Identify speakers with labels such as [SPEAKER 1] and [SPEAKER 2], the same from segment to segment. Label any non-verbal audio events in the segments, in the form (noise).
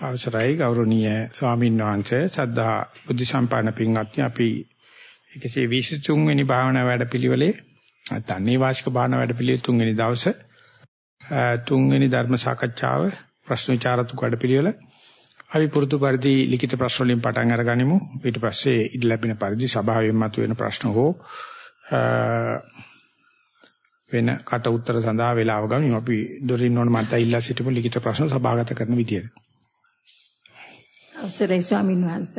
[SPEAKER 1] අවසරයි ගෞරවනීය ස්වාමීන් වහන්සේ. සද්ධා බුද්ධ සම්පන්න පින්වත්නි අපි 123 වෙනි භාවනා වැඩපිළිවෙලේ නැත්නම් නේවාසික භාවනා වැඩපිළිවෙලේ තුන්වෙනි දවසේ තුන්වෙනි ධර්ම සාකච්ඡාව ප්‍රශ්න විචාරතුක වැඩපිළිවෙල. අපි පුරුදු පරිදි ලිඛිත ප්‍රශ්න වලින් පටන් අරගනිමු. ඊට පස්සේ ඉද ලැබෙන පරිදි සභාවෙන් මතුවෙන ප්‍රශ්න හෝ වෙන කට උත්තර සඳහා වේලාව ගනිමු. අපි දොරින් නොන මත ඉල්ලා සිටමු ලිඛිත ප්‍රශ්න සභාගත කරන විදියට.
[SPEAKER 2] අවසරයි ස්වාමීන් වහන්ස.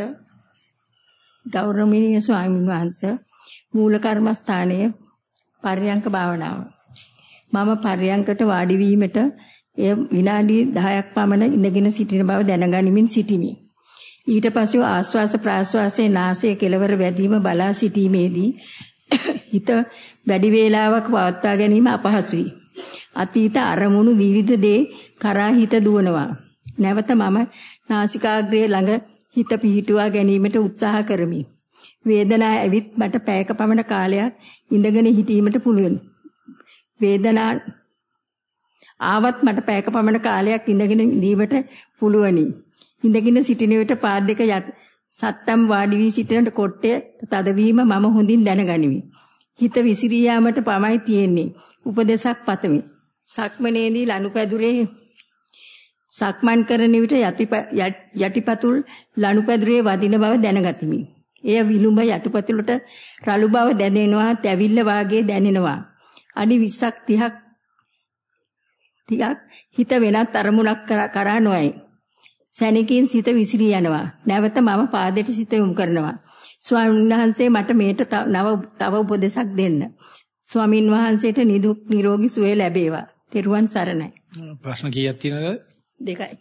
[SPEAKER 2] ගෞරවනීය ස්වාමීන් වහන්ස මූල කර්මස්ථානයේ පර්යංක භාවනාව. මම පර්යංකට වාඩි වීමට එය විනාඩි 10ක් පමණ ඉඳගෙන සිටින බව දැනගනිමින් සිටිමි. ඊට පසු ආශ්වාස ප්‍රාශ්වාසයේ නාසයේ කෙළවර වැදීම බලා සිටීමේදී (coughs) හිත වැඩි වේලාවක් පවත්වා ගැනීම අපහසුයි. අතීත අරමුණු විවිධ දේ කරා හිත දුවනවා. නැවත මම නාසිකාග්‍රයේ ළඟ හිත පිහිටුවා ගැනීමට උත්සාහ කරමි. වේදනාව ඇවිත් මට පැයක පමණ කාලයක් ඉඳගෙන හිටීමට පුළුවන්. වේදනාව ආවත් මට පැයක පමණ කාලයක් ඉඳගෙන ඉඳීමට පුළුවනි. ඉඳගෙන සිටින විට පාද දෙක සත්තම් වාඩි වී සිටින කොට්ටය තදවීම මම හොඳින් දැනගනිමි. හිත විසිරී යාමට පමයි තියෙන්නේ. උපදේශක් පතමි. සක්මනේදී ලනුපැදුරේ සක්මන් කරන විට යටිපතුල් ලනුපැදුරේ වදින බව දැනගතිමි. එය විලුඹ යටිපතුලට රළු බව දැනෙනවා, තැවිල්ල වාගේ දැනෙනවා. අඩි 20ක් 30ක් ටිකක් හිත වෙනත් අරමුණක් කරා නොයයි. සැනකින් සිත විසිරී යනවා. නැවත මම පාදයට සිත යොමු කරනවා. ස්වාමීන් වහන්සේ මට මේට නව තව උපදේශක් දෙන්න. ස්වාමින් වහන්සේට නිදුක් නිරෝගී සුවය ලැබේවා. තෙරුවන් සරණයි.
[SPEAKER 1] ප්‍රශ්න කීයක් තියෙනවද?
[SPEAKER 2] දෙකයි.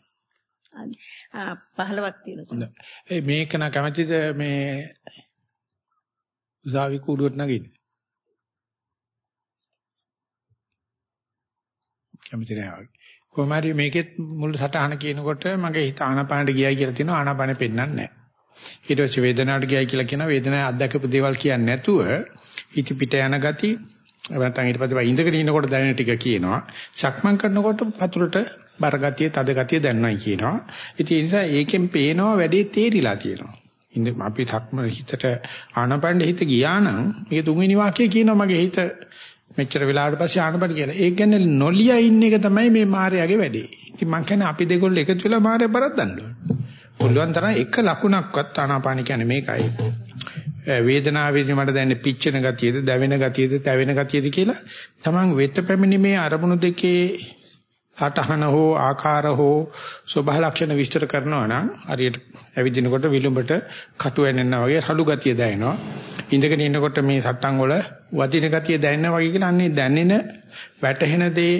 [SPEAKER 2] ආ 15ක් තියෙනවා.
[SPEAKER 1] ඒ මේක නා කැමතිද මේ උසාවි කූඩුවට නගින්න? කැමති නෑ වගේ. කොහොම හරි මේකෙත් මුල් සටහන කියනකොට මගේ හිත ආනාපානට ගියයි කියලා තියෙනවා ආනාපානෙ පෙන්වන්නේ නැහැ. ඊට පස්සේ වේදනාවට ගියයි කියලා කියනවා වේදනාවේ අත්දැකපු දේවල් කියන්නේ නැතුව හිත පිට යන ගති නැත්නම් ඊට පස්සේ ඉඳගෙන ඉන්නකොට දැනෙන ටික කියනවා. සක්මන් කරනකොට පතුලට බර ගතිය, තද ගතිය දැනනයි කියනවා. ඉතින් ඒ නිසා ඒකෙන් පේනවා වැඩේ තේරිලා තියෙනවා. ඉන්න අපි තක්ම හිතට ආනපණ්ඩ හිත ගියා නම් මේක තුන්වෙනි වාක්‍යය කියනවා මගේ හිත මෙච්චර වෙලාවට පස්සේ ආනපණ්ඩ කියලා. ඒක කියන්නේ නොලිය ඉන්න එක තමයි මේ මායාවේ වැඩේ. ඉතින් මං කියන්නේ අපි දෙකොල්ල එකතු වෙලා මායාව බරද්දන්න ඕනේ. පුළුවන් තරම් එක ලකුණක්වත් ආනාපාන කියන්නේ මේකයි. වේදනාවේදී මට දැනෙන පිච්චෙන ගතියද, දැවෙන ගතියද, තැවෙන ගතියද කියලා තමන් වෙත පැමිණීමේ අරමුණු දෙකේ සටහන හෝ ආකාර හෝ ස්වභාව ලක්ෂණ විස්තර කරනවා නම් හරියට ඇවිදිනකොට විලුඹට කටු වෙනනා වගේ රළු ගතිය දැනෙනවා. ඉඳගෙන ඉන්නකොට මේ සට්ටන් වල වදින ගතිය දැනෙනවා වගේ කියලා අන්නේ දැනෙන වැටහෙන දේ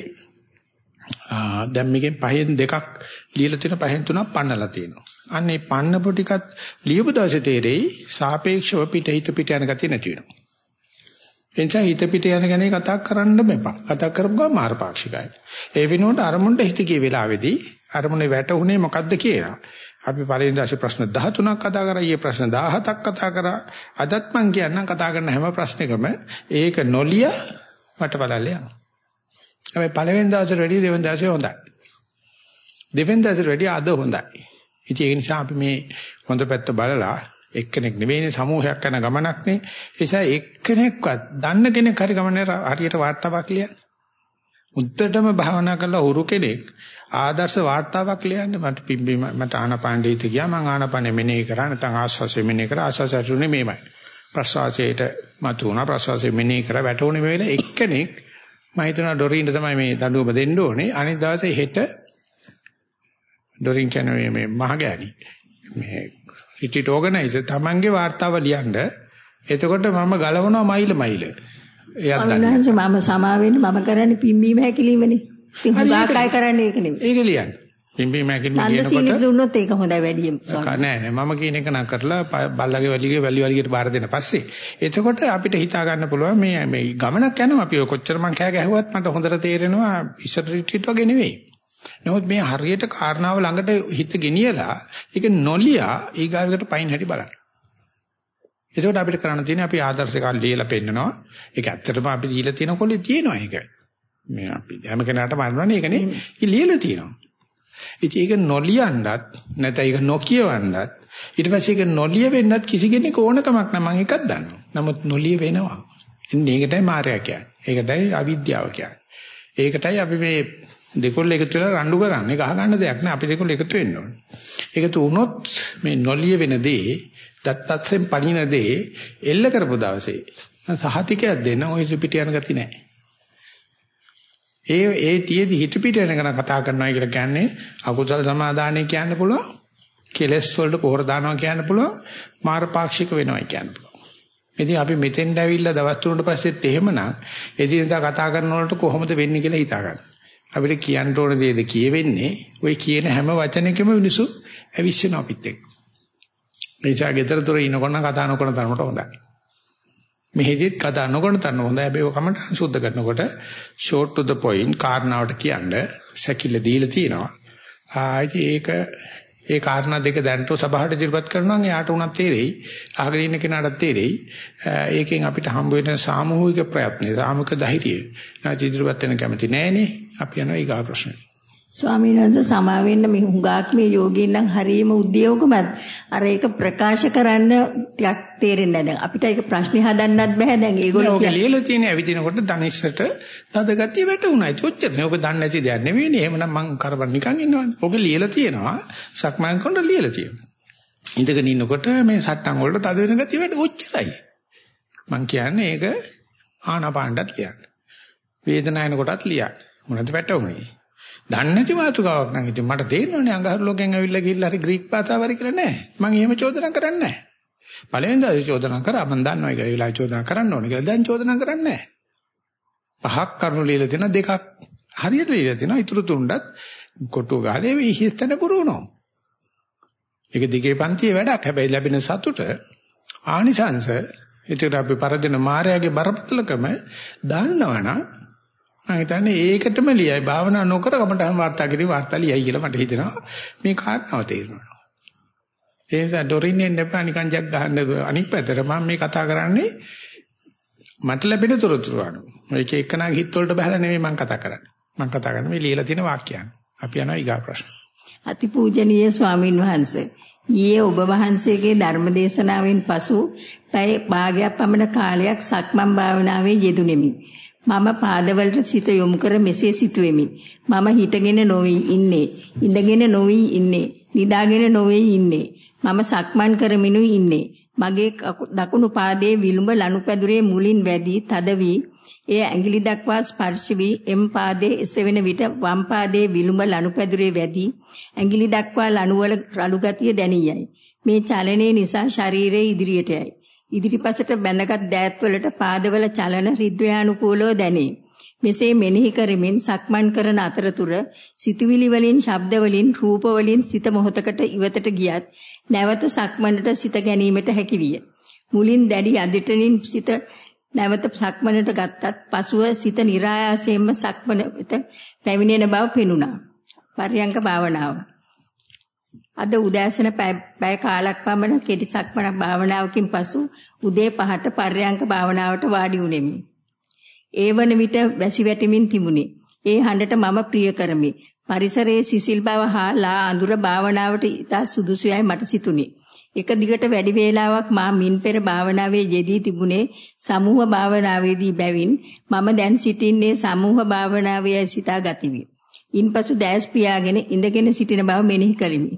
[SPEAKER 1] දැන් මේකෙන් පහෙන් දෙකක් ලියලා තියෙන පහෙන් තුනක් පන්නලා තියෙනවා. අන්න ඒ පන්නපු ටිකත් ලියපු දවසේ තේරෙයි සාපේක්ෂව පිට හිත පිට යන ගතිය නැති වෙනවා. එනිසා හිත පිට යන ගැන කතා කරන්න බෑ. කතා කරපුවා මාර්ගපාක්ෂිකයි. ඒ වෙනුවට අරමුණට හිත ගිය වෙලාවේදී අරමුණේ වැටුනේ මොකද්ද කියලා. අපි පළවෙනි දාසේ ප්‍රශ්න 13ක් කතා කරා. ඊයේ ප්‍රශ්න 17ක් කතා කරා. අදත් මං කියන්නම් කතා කරන හැම ප්‍රශ්නයකම ඒක නොලිය මට බලන්න යනවා. හැබැයි පළවෙනි දාසේ වැඩි දෙවෙනි දාසේ හොඳයි. දෙවෙනි දාසේ වැඩි අද හොඳයි. ඉතින් ඒ නිසා අපි මේ හොඳ පැත්ත බලලා එක්කෙනෙක් නෙවෙයිනේ සමූහයක් යන ගමනක් නේ. ඒ නිසා එක්කෙනෙක්වත් දන්න කෙනෙක් හරි ගමනේ හරියට වාර්තාවක් ලියන්න. උද්දටම භාවනා කරලා උරු කෙනෙක් ආදර්ශ වාර්තාවක් ලියන්න මට පිම්බි මට ආනපාණ්ඩීත ගියා මම ආනපනෙ මෙනෙහි කරා නැත්නම් ආස්වාසෙ මෙනෙහි කරා ආස්වාසයුනේ මේමයි. ප්‍රසවාසයට මතු වුණා ප්‍රසවාසෙ මෙනෙහි කරා වැටුනේ මේ වෙලාව එක්කෙනෙක් මම හිතනවා ඩොරින්ට තමයි මේ දඬුවම දෙන්න ඕනේ. අනිත් දවසේ හෙට ඩොරින් කියන්නේ මේ මහගෑණි. මේ රිට්‍රීට් ඕගනයිසර් තමන්ගේ වාර්තාව ලියන්න. එතකොට මම ගලවනවා මයිල මයිල. එයාත්
[SPEAKER 2] දන්නේ. මම සමා වෙන්න මම කරන්නේ පිම්බීම හැකිලිමනේ. ඉතින් හුඟාකයි කරන්නේ ඒක නෙමෙයි.
[SPEAKER 1] ඒක ලියන්න. පිම්බීම හැකිලිම
[SPEAKER 2] කියනකොට නන්දසිනි දුන්නොත් ඒක හොඳයි වැඩියෙන්.
[SPEAKER 1] නෑ නෑ මම කියන එක නම් කරලා බල්ලගේ වලිගේ වැලි වලියට බාර දෙන්න පස්සේ එතකොට අපිට හිතා ගන්න පුළුවන් මේ මේ ගමනක් යනවා අපි කොච්චර මං කෑ ගැහුවත් මට හොඳට තේරෙනවා ඉස්සර රිට්‍රීට් වගේ නෙවෙයි. නමුත් මේ හරියට කාරණාව ළඟට හිත ගෙනියලා ඒක නොලියා ඊගාවකට පයින් හැටි බලන්න. ඒකෝට අපිට කරන්න තියෙන්නේ අපි ආදර්ශයක් ලියලා පෙන්නනවා. ඒක ඇත්තටම අපි දීලා තියෙන කොලේ තියෙනවා ඒක. මේ අපි හැම කෙනාටම අරනවනේ ඒකනේ ලියලා තියෙනවා. ඉතින් ඒක නොලියන්නත් නැත්නම් ඒක නොකියවන්නත් ඊට පස්සේ ඒක නොලිය වෙන්නත් කිසි කෙනෙක් ඕනකමක් නැහැ මම එකක් දන්නවා. නමුත් නොලිය වෙනවා. ඉන්නේ ඒකටයි මායя කියන්නේ. ඒකටයි අවිද්‍යාව කියන්නේ. ඒකටයි අපි මේ දෙකොල්ල එකතු වෙලා රණ්ඩු කරන්නේ. ගහ ගන්න දෙයක් නෑ. අපි දෙකොල්ල එකතු වෙන්න ඕනේ. එකතු වුණොත් මේ නොලිය වෙන දේ, දත්තත්‍රෙන් පණින දේ එල්ල කරපු දවසේ සහතිකයක් දෙන්න ওই පිට යන ගති නෑ. ඒ ඒ තියේදි හිත පිට යන ගැන කතා කරනවා කියලා කියන්නේ අකුසල සමාදානය කියන්න පුළුවන්. කෙලස් වලට පොහොර දානවා කියන්න පුළුවන්. මාරපාක්ෂික වෙනවා කියන්න පුළුවන්. ඉතින් අපි මෙතෙන්ට ඇවිල්ලා දවස් තුනකට පස්සෙත් එහෙමනම් එදිනදා කතා කරන වලට කොහොමද වෙන්නේ කියලා හිතා ගන්න. අපිට කියන්න ඕන දේද කියවෙන්නේ ওই කියන හැම වචනයකම මිනිසු ඇවිස්සෙන අපිත් එක්ක. මේ නිසා ගෙදරතොර ඉනකොට කතා නොකරන තරමට හොඳයි. මෙහෙදිත් කතා නොකරන තරම හොඳයි. හැබැයි ඔය කමට සුද්ධ කරනකොට short to the point කාරණාවට කියන්න සැකිල්ල දීලා තියෙනවා. ආයි ඒක ඒ කාරණා දෙක දැනට සභාවට ඉදිරිපත් කරනවා නම් එයාට උනත් තේරෙයි. අහගෙන ඉන්න කෙනාට තේරෙයි. ඒකෙන් අපිට හම්බ වෙන සාමූහික ප්‍රයත්න, සාමූහික ධෛර්යය. නැති ඉදිරිපත් වෙන කැමති නෑනේ. අපි යනවා ඊගා ප්‍රශ්නෙට.
[SPEAKER 2] ස්වාමීන් වහන්සේ සමා වෙන්න මේ හුඟක් මේ යෝගීන් නම් හරීම උද්‍යෝගමත්. අර ඒක ප්‍රකාශ කරන්න ටිකක් තේරෙන්නේ නැහැ. දැන් අපිට ඒක ප්‍රශ්නේ හදන්නත් බෑ. දැන් ඒගොල්ලෝ
[SPEAKER 1] ඔක ලියලා තියෙන ඇවිදිනකොට ධනිෂ්ඨට තද ගතිය වැටුණා. ඒක ඔච්චරනේ ඔක දන්නේ නැති දෙයක් නෙවෙයිනේ. එහෙමනම් මං කරබන් නිකන් ඉන්නවනේ. ඔක ලියලා තියෙනවා. සක්මන් කරනකොට ලියලා තියෙනවා. ඉඳගෙන ඉන්නකොට මේ සට්ටන් වලට තද වෙන ගතිය වැඩ. ඔච්චරයි. මං කියන්නේ ඒක ආනාපානටත් ලියන්න. වේදනායන කොටත් ලියන්න. මොනවද වැටුනේ දන්නේ නැති මාතෘකාවක් නම් ඉතින් මට තේරෙනවනේ අඟහරු ලෝකෙන් ඇවිල්ලා ගිහිල්ලා හරි ග්‍රීක භාෂාව හරි කියලා නෑ. මම එහෙම චෝදනා කරන්නේ නෑ. පළවෙනි දවසේ චෝදනා කරා මම දන්නවා ඒක වෙලාව චෝදනා කරන්න ඕනේ කියලා. දැන් චෝදනා කරන්නේ නෑ. පහක් කරුණු ලියලා තියෙන දෙකක් හරියට ලියලා තියෙනවා. ඊටු තුණ්ඩත් කොටු ගාලේ විහිස්තන පුරවනවා. ඒක දිගේ පන්තියේ වැඩක්. හැබැයි ලැබෙන සතුට ආනිසංශ ඒකට අපි පරදින මායාවේ බරපතලකම දන්නවනම් මම හිතන්නේ ඒකටම ලියයි. භාවනා නොකර කමටහන් වාර්තා කිරි වාර්තා ලියයි කියලා මට හිතෙනවා. මේ කාරණාව තේරෙනවා ඒ නිසා ඩොරින් එන්න එපා නිකන් ජග් ගහන්න අනික් පැත්තට මම මේ කතා කරන්නේ මට ලැබෙන තොරතුරු අනුව. මේක එක්කනාගේ හිත වලට බහලා නෙමෙයි මම කතා කරන්නේ. මම කතා කරන්නේ මේ ලියලා තියෙන වාක්‍යයන්. අපි යනවා ඊගා ප්‍රශ්න.
[SPEAKER 2] අතිපූජනීය ස්වාමින් වහන්සේ ඊයේ ඔබ වහන්සේගේ ධර්ම දේශනාවෙන් පසු පැය භාගයක් පමණ කාලයක් සක්මන් භාවනාවේ යෙදුණෙමි. මම පාදවලට සිත යොමු කර මෙසේ සිටුවෙමි. මම හිටගෙන නොවි ඉන්නේ. ඉඳගෙන නොවි ඉන්නේ. නිදාගෙන නොවේ ඉන්නේ. මම සක්මන් කරමිනු ඉන්නේ. මගේ දකුණු පාදයේ විලුඹ ලනුපැදුරේ මුලින් වැඩි තද වී එය ඇඟිලි දක්වා ස්පර්ශ වී එම් පාදයේ එසවෙන විට වම් පාදයේ විලුඹ ලනුපැදුරේ වැඩි ඇඟිලි දක්වා ලනුවල රළු ගතිය දැනියයි. මේ චලනයේ නිසා ශරීරයේ ඉදිරියට යයි. ඉදිරිපසට බැඳගත් දෑත්වලට පාදවල චලන රිද්වයානුකූලව දැනේ. මෙසේ මෙනෙහි කරමින් සක්මන් කරන අතරතුර සිතුවිලි වලින්, ශබ්ද වලින්, රූප වලින් සිත මොහතකට ඉවතට ගියත් නැවත සක්මනට සිත ගැනීමට හැකියිය. මුලින් දැඩි අදිටනින් සිත නැවත සක්මනට ගත්තත් පසුව සිත નિરાයාසයෙන්ම සක්මන වෙත පැමිණෙන බව පෙනුණා. පර්යංක භාවනාව අද උදෑසන පැය කාලක් පමණ කෙටි සක්මන භාවනාවකින් පසු උදේ 5ට පර්යංක භාවනාවට වාඩි වුනිමි. ඒ වන විට වැසි වැටෙමින් තිබුණේ. ඒ හඬට මම ප්‍රිය කරමි. පරිසරයේ සිසිල් බව හා ලා අඳුර භාවනාවට ඉතා සුදුසුයයි මට සිතුනි. එක දිගට වැඩි වේලාවක් මා මින් පෙර භාවනාවේ යෙදී තිබුණේ සමූහ භාවනාවේදී බැවින් මම දැන් සිටින්නේ සමූහ භාවනාවේ සිතා ගතිමි. ඉන්පසු දැස් පියාගෙන ඉඳගෙන සිටින බව මෙනෙහි කළෙමි.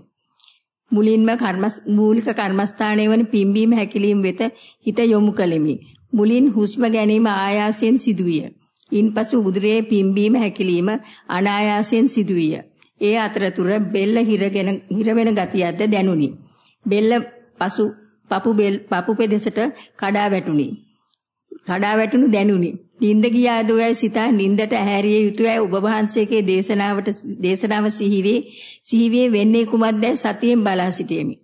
[SPEAKER 2] මුලින්ම කර්මස් මූලික කර්මස්ථානයේ වන පිම්බීම හැකිලීම වෙත හිත යොමු කළෙමි. මුලින් හුස්ම ගැනීම ආයාසයෙන් සිදුවිය. ඉන්පසු උදරයේ පිම්බීම හැකිලීම අනායාසයෙන් සිදුවිය. ඒ අතරතුර බෙල්ල හිරගෙන හිර වෙන ගතියක්ද දැනුනි. බෙල්ල පසු පපු බෙල් පපු පෙදෙසට කඩා වැටුනි. කඩා වැටුණු දැනුනි. නිින්ද ගියාද ඔයයි සිතා නිින්දට ඇහැරිය යුතුයයි ඔබ වහන්සේගේ දේශනාවට දේශනාව සිහිවේ සිහිවේ වෙන්නේ කුමක්දයි සතියෙන් බලා සිටියෙමි.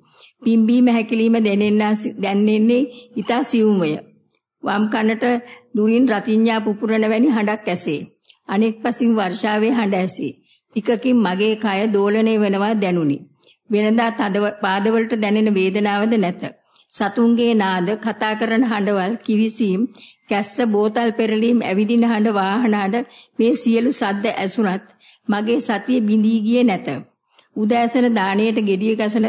[SPEAKER 2] පිම්බීම හැකිලිම දැනෙන්නා දැනෙන්නේ ඊට සිවුමය. වම් කනට දුරින් රතිඤ්ඤා පුපුරන වැනි හඬක් ඇසේ. අනෙක් පසින් වර්ෂාවේ හඬ ඇසේ. ටිකකින් මගේ කය දෝලණය වෙනවා දැනුනි. වෙනදා තද පාදවලට දැනෙන වේදනාවද නැත. සතුන්ගේ නාද කතා කරන හඬවල් කිවිසීම් කැස්ස බෝතල් පෙරලීම් ඇවිදින හඬ වාහන හඬ මේ සියලු සද්ද ඇසුණත් මගේ සතිය බිඳී ගියේ නැත. උදෑසන දාණයට gediya ගසන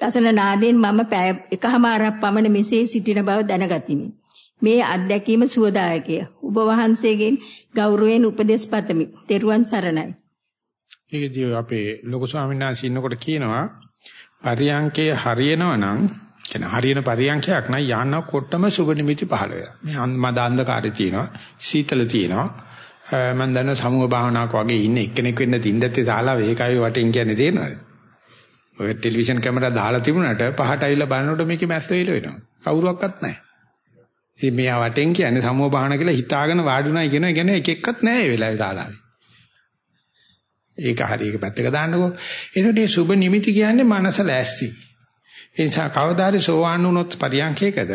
[SPEAKER 2] ගසන නාදයෙන් මම පැය එකහමාරක් පමණ මෙසේ සිටින බව දැනගතිමි. මේ අත්දැකීම සුවදායකය. ඔබ වහන්සේගෙන් ගෞරවයෙන් උපදෙස් පතමි. ත්වන් සරණයි.
[SPEAKER 1] ඒකදී අපේ ලොකු ස්වාමීන් වහන්සේ ඉන්නකොට කියනවා පරියංකේ හරියනවා නම් කියන හරියන පරියංකයක් නම් යනකොටම සුබ නිමිති පහළ වෙනවා. මේ මද අන්ධකාරය තියෙනවා, සීතල තියෙනවා. මම දන්න සමුහ භාවනාවක් වගේ ඉන්න එක්කෙනෙක් වෙන්න තින්දත්තේ දාලා ඒකයි වටින් කියන්නේ තේරෙනවද? ඔය ටෙලිවිෂන් කැමරා දාලා තිබුණාට පහට ඇවිල්ලා බලනකොට මේකේ මැස්ස වෙල වෙනවා. කවුරුවක්වත් නැහැ. ඉතින් මෙයා වටෙන් කියන්නේ සමුහ භාවනා කියලා හිතාගෙන වාඩුණා කියන එක කියන්නේ එක එක්කත් නැහැ ඒ වෙලාවේ දාලා. ඒක හරි ඒක පැත්තක දාන්නකෝ. එතකොට මේ සුබ නිමිති කියන්නේ මනස ලෑස්ති. ඒ නිසා කවදාහරි සෝවාන් වුණොත් පරියන්කේකද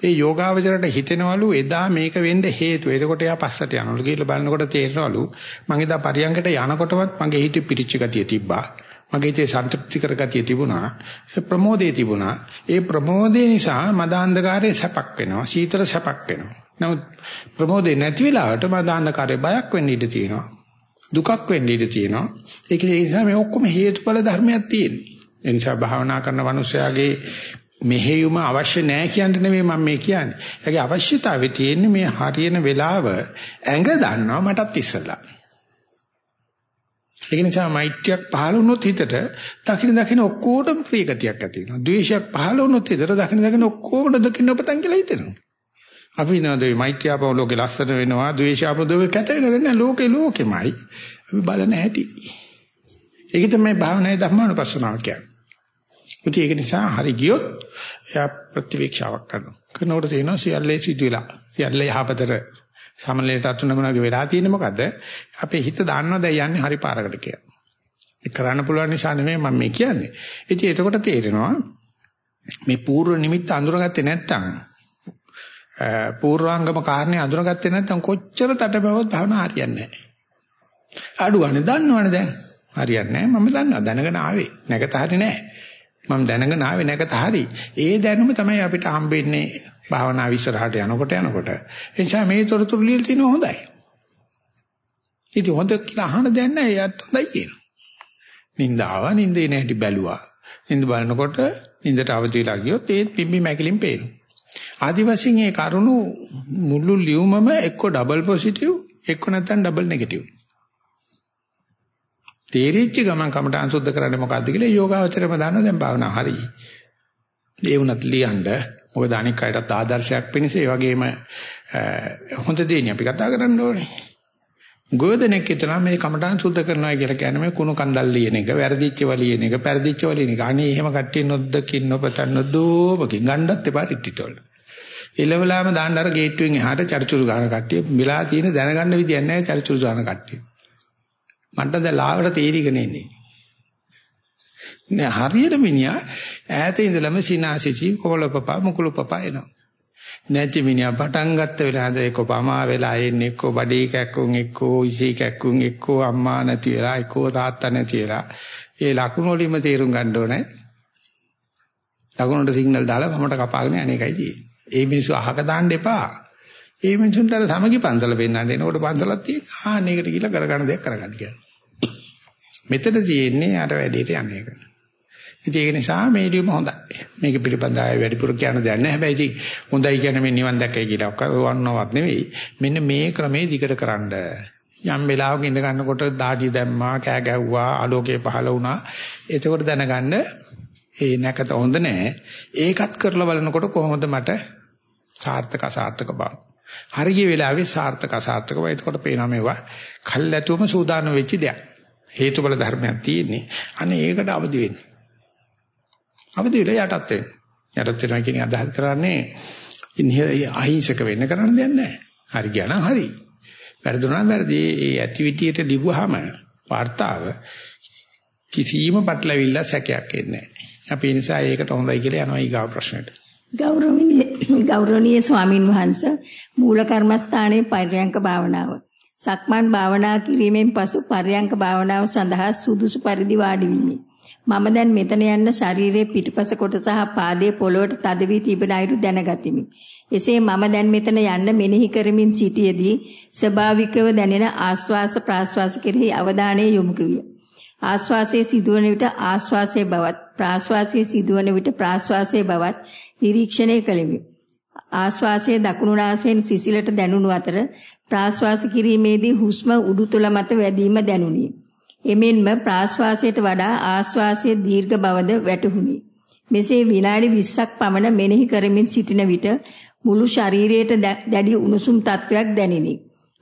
[SPEAKER 1] ඒ යෝගාවචරයට හිතෙනවලු එදා මේක වෙන්න හේතුව. එතකොට එයා පස්සට යනවලු කියලා බලනකොට තේරෙනවලු මම එදා පරියන්කට යනකොටවත් මගේ හිතේ පිරිච්ච ගතිය තිබ්බා. මගේ හිතේ සන්තෘප්ති කරගතිය තිබුණා. ප්‍රමෝදේ තිබුණා. ඒ ප්‍රමෝදේ නිසා මදාන්ධකාරයේ සැපක් වෙනවා. සීතල සැපක් වෙනවා. නමුත් ප්‍රමෝදේ නැති වෙලාවට මදාන්ධකාරයේ බයක් වෙන්න ඉඩ තියෙනවා. දුකක් වෙන්න ඉඩ තියෙනවා. ඒක නිසා මේ ඔක්කොම හේතුඵල ධර්මයක් තියෙනවා. ඒ නිසා භාවනා කරන මනුස්සයාගේ මෙහෙයුම අවශ්‍ය නැහැ කියන්න නෙමෙයි මම මේ කියන්නේ. ඒකේ අවශ්‍යතාවය තියෙන්නේ මේ හරියන වෙලාව ඇඟ දන්නවා මටත් ඉස්සලා. ඒක නිසා මෛත්‍රියක් පහළ වුණොත් හිතට දකින්න දකින්න ඔක්කොටම ප්‍රිය ගතියක් ඇති වෙනවා. ද්වේෂයක් පහළ වුණොත් හිතට දකින්න දකින්න ඔක්කොම දකින්න ඔපතන් කියලා හිතෙනවා. අපි නේද මෛත්‍රියපව ලෝකේ ලස්සන වෙනවා, ද්වේෂයපව ලෝකේ කැත වෙනවා කියන්නේ ලෝකේ ලෝකෙමයි. අපි බලන හැටි. ඒක තමයි භාවනාවේ ධර්මානුපස්සනාව කියන්නේ. ඉතින් ඒක නිසා හරි ගියොත් එයා ප්‍රතිවීක්ෂාවක් කරනවා. කරනකොට තේනවා සියල්ලේ සිදුවිලා. සියල්ලේ යහපතට සමලයට අතුනමනගේ වෙලා තියෙන්නේ මොකද්ද? අපේ හිත දන්නවා දැන් යන්නේ හරි පාරකට කියලා. ඒ කරන්න පුළුවන් නිසා නෙමෙයි මම මේ කියන්නේ. ඉතින් එතකොට තේරෙනවා මේ පූර්ව නිමිත්ත අඳුරගත්තේ නැත්නම් පූර්වාංගම කාරණේ අඳුරගත්තේ නැත්නම් කොච්චර තටමැවොත් භවනා හරියන්නේ නැහැ. අඩු ගන්න දන්නවනේ දැන්. හරියන්නේ නැහැ. මම දන්නවා දැනගෙන ආවේ. නැගත හරි නැහැ. මම දැනගෙන ආවේ නැගත හරි. ඒ දැනුම තමයි අපිට හම්බෙන්නේ භාවනා විශ්රහට යනකොට යනකොට. ඒ නිසා මේ තොරතුරු ලියලා තිනව හොඳයි. ඉතින් හොඳ කියලා අහන දැන් නෑ එයාත් හොඳයි කියනවා. නින්දාව නින්දේ නැහැටි බැලුවා. නින්ද බලනකොට නින්දට අවදි වෙලා ගියොත් ඒත් පිම්බි මැකිලින් පේනවා. ආදිවාසීන් මේ කරුණු මුළු ලියුමම එක්ක ඩබල් පොසිටිව් එක්ක නැත්නම් ඩබල් නෙගටිව්. තේරිච්ච ගමන් කමටහන් සුද්ධ කරන්නේ මොකද්ද කියලා යෝගාවචරයම දන්නවා දැන් භාවනා හරි. ඒ වුණත් ලියන්න මොකද අනික් අයටත් ආදර්ශයක් පිණිස ඒ වගේම හොඳ දෙන්නේ අපි කතා කරන්න ඕනේ. ගෝධනෙක් හිටන මේ කමටහන් සුද්ධ කරනවා කියලා කියන්නේ මේ කුණු කන්දල් ලියන එක, වැරදිච්ච වලියන එක, පෙරදිච්ච වලියන එක. අනේ එහෙම කට්ටිය නොද්දකින් නොපතන් නොදෝමකින් ගණ්ඩත් එපා රිට්ටිටවල. එලවලාම දාන්න අර ගේට්ටුවෙන් එහාට චර්චුරු ගාන කට්ටිය මිලා තියෙන දැනගන්න විදියක් නැහැ චර්චුරු ගාන කට්ටිය. මට දැන් ලාවට තීරිගෙන ඉන්නේ. නෑ හරියට මිනිහා ඈත ඉඳලම සිනාසිසි කොලපපා මුකුලපපා එනවා. නැති මිනිහා පටන් ගත්ත වෙලාවද එක්ක පමා වෙලා එන්නේ එක්ක බඩේ කැක්කුන් එක්ක ඉසී කැක්කුන් එක්ක අම්මා නැති වෙලා එක්ක තාත්තා නැති වෙලා ඒ ලකුණු වලින්ම තේරුම් ගන්න ඕනේ. ලකුණට සිග්නල් දාලා වමට කපාගෙන අනේකයි තියෙන්නේ. ඒ මිනිස්සු අහක දාන්න එපා. ඒ මිනිසුන්ට අර සමගි පන්සල පෙන්නන්න එනකොට පන්සලක් තියෙනවා. ආ මේකට ගිහිල්ලා කරගන්න දෙයක් කරගන්න කියලා. මෙතන තියෙන්නේ අර වැඩේට යන්නේ ඒක. ඉතින් ඒක නිසා මේ ලියුම හොඳයි. මේක පිළිබඳව ආයෙ වැඩිපුර කියන්න දෙයක් නැහැ. හැබැයි ඉතින් හොඳයි කියන්නේ මේ නිවන් දැක්කයි කියලා වන්නවත් නෙවෙයි. මෙන්න මේ ක්‍රමේ දිගට කරන්න. යම් වෙලාවක ඉඳ ගන්නකොට දාඩිය දැම්මා, කෑ ගැව්වා, ආලෝකය පහළ වුණා. එතකොට දැනගන්න ඒ නැකත හොඳ නැහැ. ඒකත් කරලා බලනකොට කොහොමද මට සාර්ථක අසාර්ථක බව. හරිය වෙලාවේ සාර්ථක අසාර්ථකව එතකොට පේනවා මේවා කල්ැතුවම සූදානම් වෙච්ච දෙයක්. හේතුඵල ධර්මයක් තියෙන්නේ. අනේ ඒකට අවදි වෙන්න. අවදි වෙලා යටත් වෙන්න. යටත් වෙනවා කියන්නේ අදහස් කරන්නේ අහිංසක වෙන්න කරන්න දෙයක් නැහැ. හරි ගියා නම් හරි. වැරදුනා නම් වැරදි. ඒ ඇති විදියට ලිව්වහම වார்த்தාව කිසියම් පටලවිල්ල සැකයක් එන්නේ නැහැ. අපි ඒ නිසා ඒකට හොඳයි කියලා යනවා ඊගාව ප්‍රශ්නෙට.
[SPEAKER 2] ගෞරවණීය (laughs) ගෞරවනීය ස්වාමින් වහන්සේ මූල කර්මස්ථානයේ පරියංක භාවනාව. සක්මන් භාවනා කිරීමෙන් පසු පරියංක භාවනාව සඳහා සුදුසු පරිදි වාඩි මම දැන් මෙතන යන්න ශරීරයේ පිටුපස කොට සහ පාදයේ පොළොවට තද වී තිබෙන අයුරු දැනගතිමි. එසේ මම දැන් මෙතන යන්න මෙනෙහි කරමින් සිටියේදී ස්වභාවිකව දැනෙන ආස්වාස ප්‍රාස්වාස කෙරෙහි අවධානය යොමු කවිය. ආශ්වාසයේ සිදුවන විට ආශ්වාසයේ බවත් ප්‍රාශ්වාසයේ සිදුවන විට ප්‍රාශ්වාසයේ බවත් නිරීක්ෂණය කළෙමි. ආශ්වාසයේ දකුණු නාසයෙන් සිසිලට දැනුණු අතර ප්‍රාශ්වාස කිරීමේදී හුස්ම උඩුතල මත වැදීම දැනුනි. එමෙන්ම ප්‍රාශ්වාසයට වඩා ආශ්වාසයේ දීර්ඝ බවද වැටහුණි. මෙසේ විනාඩි 20ක් පමණ මෙනෙහි කරමින් සිටින විට මුළු ශරීරයට දැඩි උණුසුම් තත්වයක් දැනිනි.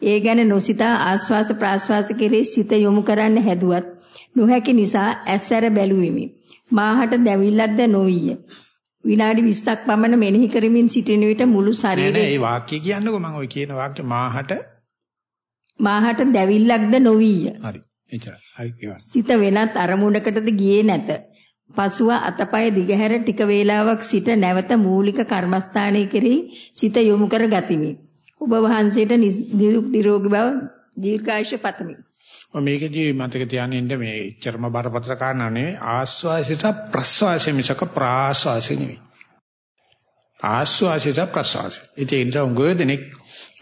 [SPEAKER 2] ඒ ගැන නොසිතා ආශ්වාස ප්‍රාශ්වාස කෙරෙහි සිත යොමු කරන්න හැදුවත් නොහැකි නිසා ඇස්සර බැලුවෙමි. මාහට දැවිල්ලක්ද නොවිය. විනාඩි 20ක් පමණ මෙනෙහි කරමින් සිටින විට මුළු ශරීරය
[SPEAKER 1] නෑ මේ වාක්‍ය කියන්නකෝ මම ওই කියන වාක්‍ය මාහට
[SPEAKER 2] මාහට දැවිල්ලක්ද නොවිය.
[SPEAKER 1] හරි එච්චරයි හරි කියවස්
[SPEAKER 2] සිත වෙනත් අරමුණකටද ගියේ නැත. පසුව අතපය දිගහැර ටික වේලාවක් සිට නැවත මූලික කර්මස්ථානයේ කෙරෙහි සිත යොමු කර ගතිමි. ඔබ වහන්සේට නිරෝගී බව දීර්ඝායුෂ පතමි.
[SPEAKER 1] මේකදී මතක තියාගන්න මේ චර්ම බරපතල කාරණා නෙවෙයි ආස්වාසිත ප්‍රස්වාසය මිසක ප්‍රාස්වාසය නෙවෙයි. ආස්වාසිත ප්‍රස්වාසය. ඒ නිසා උගදෙනෙක්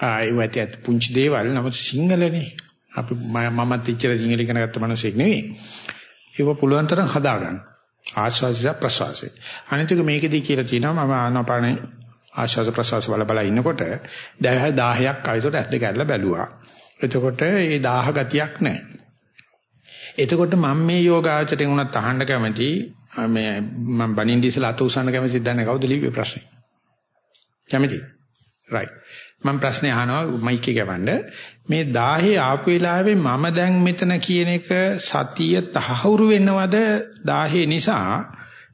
[SPEAKER 1] ආයෙත් ඇත් පුංචි දේවල් නමුත් සිංහලනේ. අපි මමත් ඉච්චර සිංහල ඉගෙන ගත්ත මිනිසෙක් නෙවෙයි. ඒක පුළුවන් තරම් හදාගන්න. ආස්වාසිත ප්‍රස්වාසය. අනිත් එක මේකෙදී කියලා තියෙනවා මම ආනාපානේ ආශ්වාස ප්‍රශ්වාස බල බල ඉන්නකොට 10ක් ආයතට ඇස් දෙක ඇරලා බැලුවා. එතකොට ඒ 10 ගතියක් නැහැ. එතකොට මම මේ යෝගාචරයෙන් උනත් අහන්න කැමති මේ මම බණින්දි ඉස්සලා අත උසන්න කැමති දන්නේ කවුද ලිව්වේ ප්‍රශ්නේ? කැමති? right. මම ප්‍රශ්නේ අහනවා මයික් එක ගවන්න. මේ 10 ආපු වෙලාවේ මම දැන් මෙතන කියන එක සතිය තහවුරු වෙනවද 10 නිසා?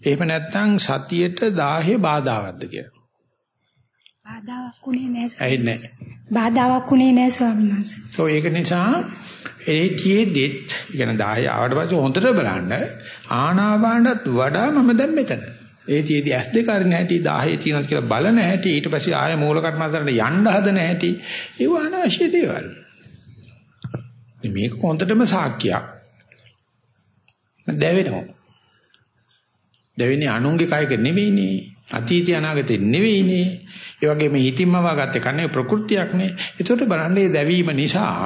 [SPEAKER 1] එහෙම නැත්නම් සතියට 10 බාධාවත්ද කියලා?
[SPEAKER 3] බාධාවක් උනේ නැහැ
[SPEAKER 1] ඇහෙන්නේ
[SPEAKER 3] බාධාවක් උනේ නැහැ ස්වාමීන් වහන්සේ.
[SPEAKER 1] ඔව් ඒක නිසා ඒ කියෙද්දිත් කියන 10 ආවට පස්සේ හොඳට බලන්න ආනාපානට වඩා මම දැන් මෙතන. ඒ තියේදී ඇස් දෙක අරින හැටි 10 තියෙනවා කියලා බලන හැටි ඊට පස්සේ ආය මූල කර්මතරට යන්න හදන හැටි ඒව අනවශ්‍ය දේවල්. මේක හොඳටම සාක්කියක්. දැවෙනවා. දැවෙන්නේ අනුන්ගේ කයක නෙවෙයිනේ. අතීතය අනාගතේ නෙවෙයිනේ. ඒ වගේම හිතින්ම වාගත්තේ කන්නේ ප්‍රകൃතියක්නේ. ඒකට බලන්න මේ දැවීම නිසා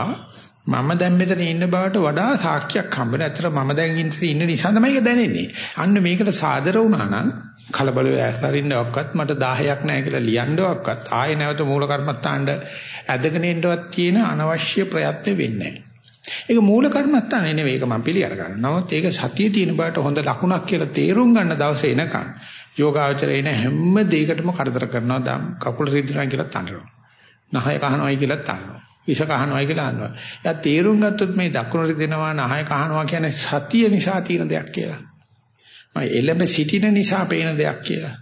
[SPEAKER 1] මම දැන් මෙතන ඉන්න බවට වඩා සාක්ෂියක් හම්බෙන. ඇත්තට මම දැන් ඉන්න නිසා තමයි ඒක දැනෙන්නේ. අන්න මේකට සාදර වුණා නම් කලබල ඇසරින්නවක්වත් මට 10ක් නැහැ කියලා ලියන්නවක්වත් ආයෙ නැවත මූල කර්මත්තාණ්ඩ ඇදගෙන එන්නවත් තියෙන අනවශ්‍ය ප්‍රයත්න වෙන්නේ ඒක මූල කර්මත්තානේ නෙවෙයි ඒක මම පිළි අර ගන්න. නමුත් ඒක සතියේ තියෙන බාට හොඳ ලකුණක් කියලා තේරුම් ගන්න දවසේ එනකන් යෝගාචරේ එන හැම දෙයකටම කරදර කරනවා දම් කකුල රිදෙනවා කියලා තනනවා. නහය කහනවායි කියලා තනනවා. විෂ කහනවායි කියලා අහනවා. එයා තේරුම් ගත්තොත් මේ දකුණ රිදෙනවා නහය කහනවා කියන්නේ සතිය නිසා තියෙන දෙයක් කියලා. මම එළඹ සිටින නිසා පේන දෙයක් කියලා.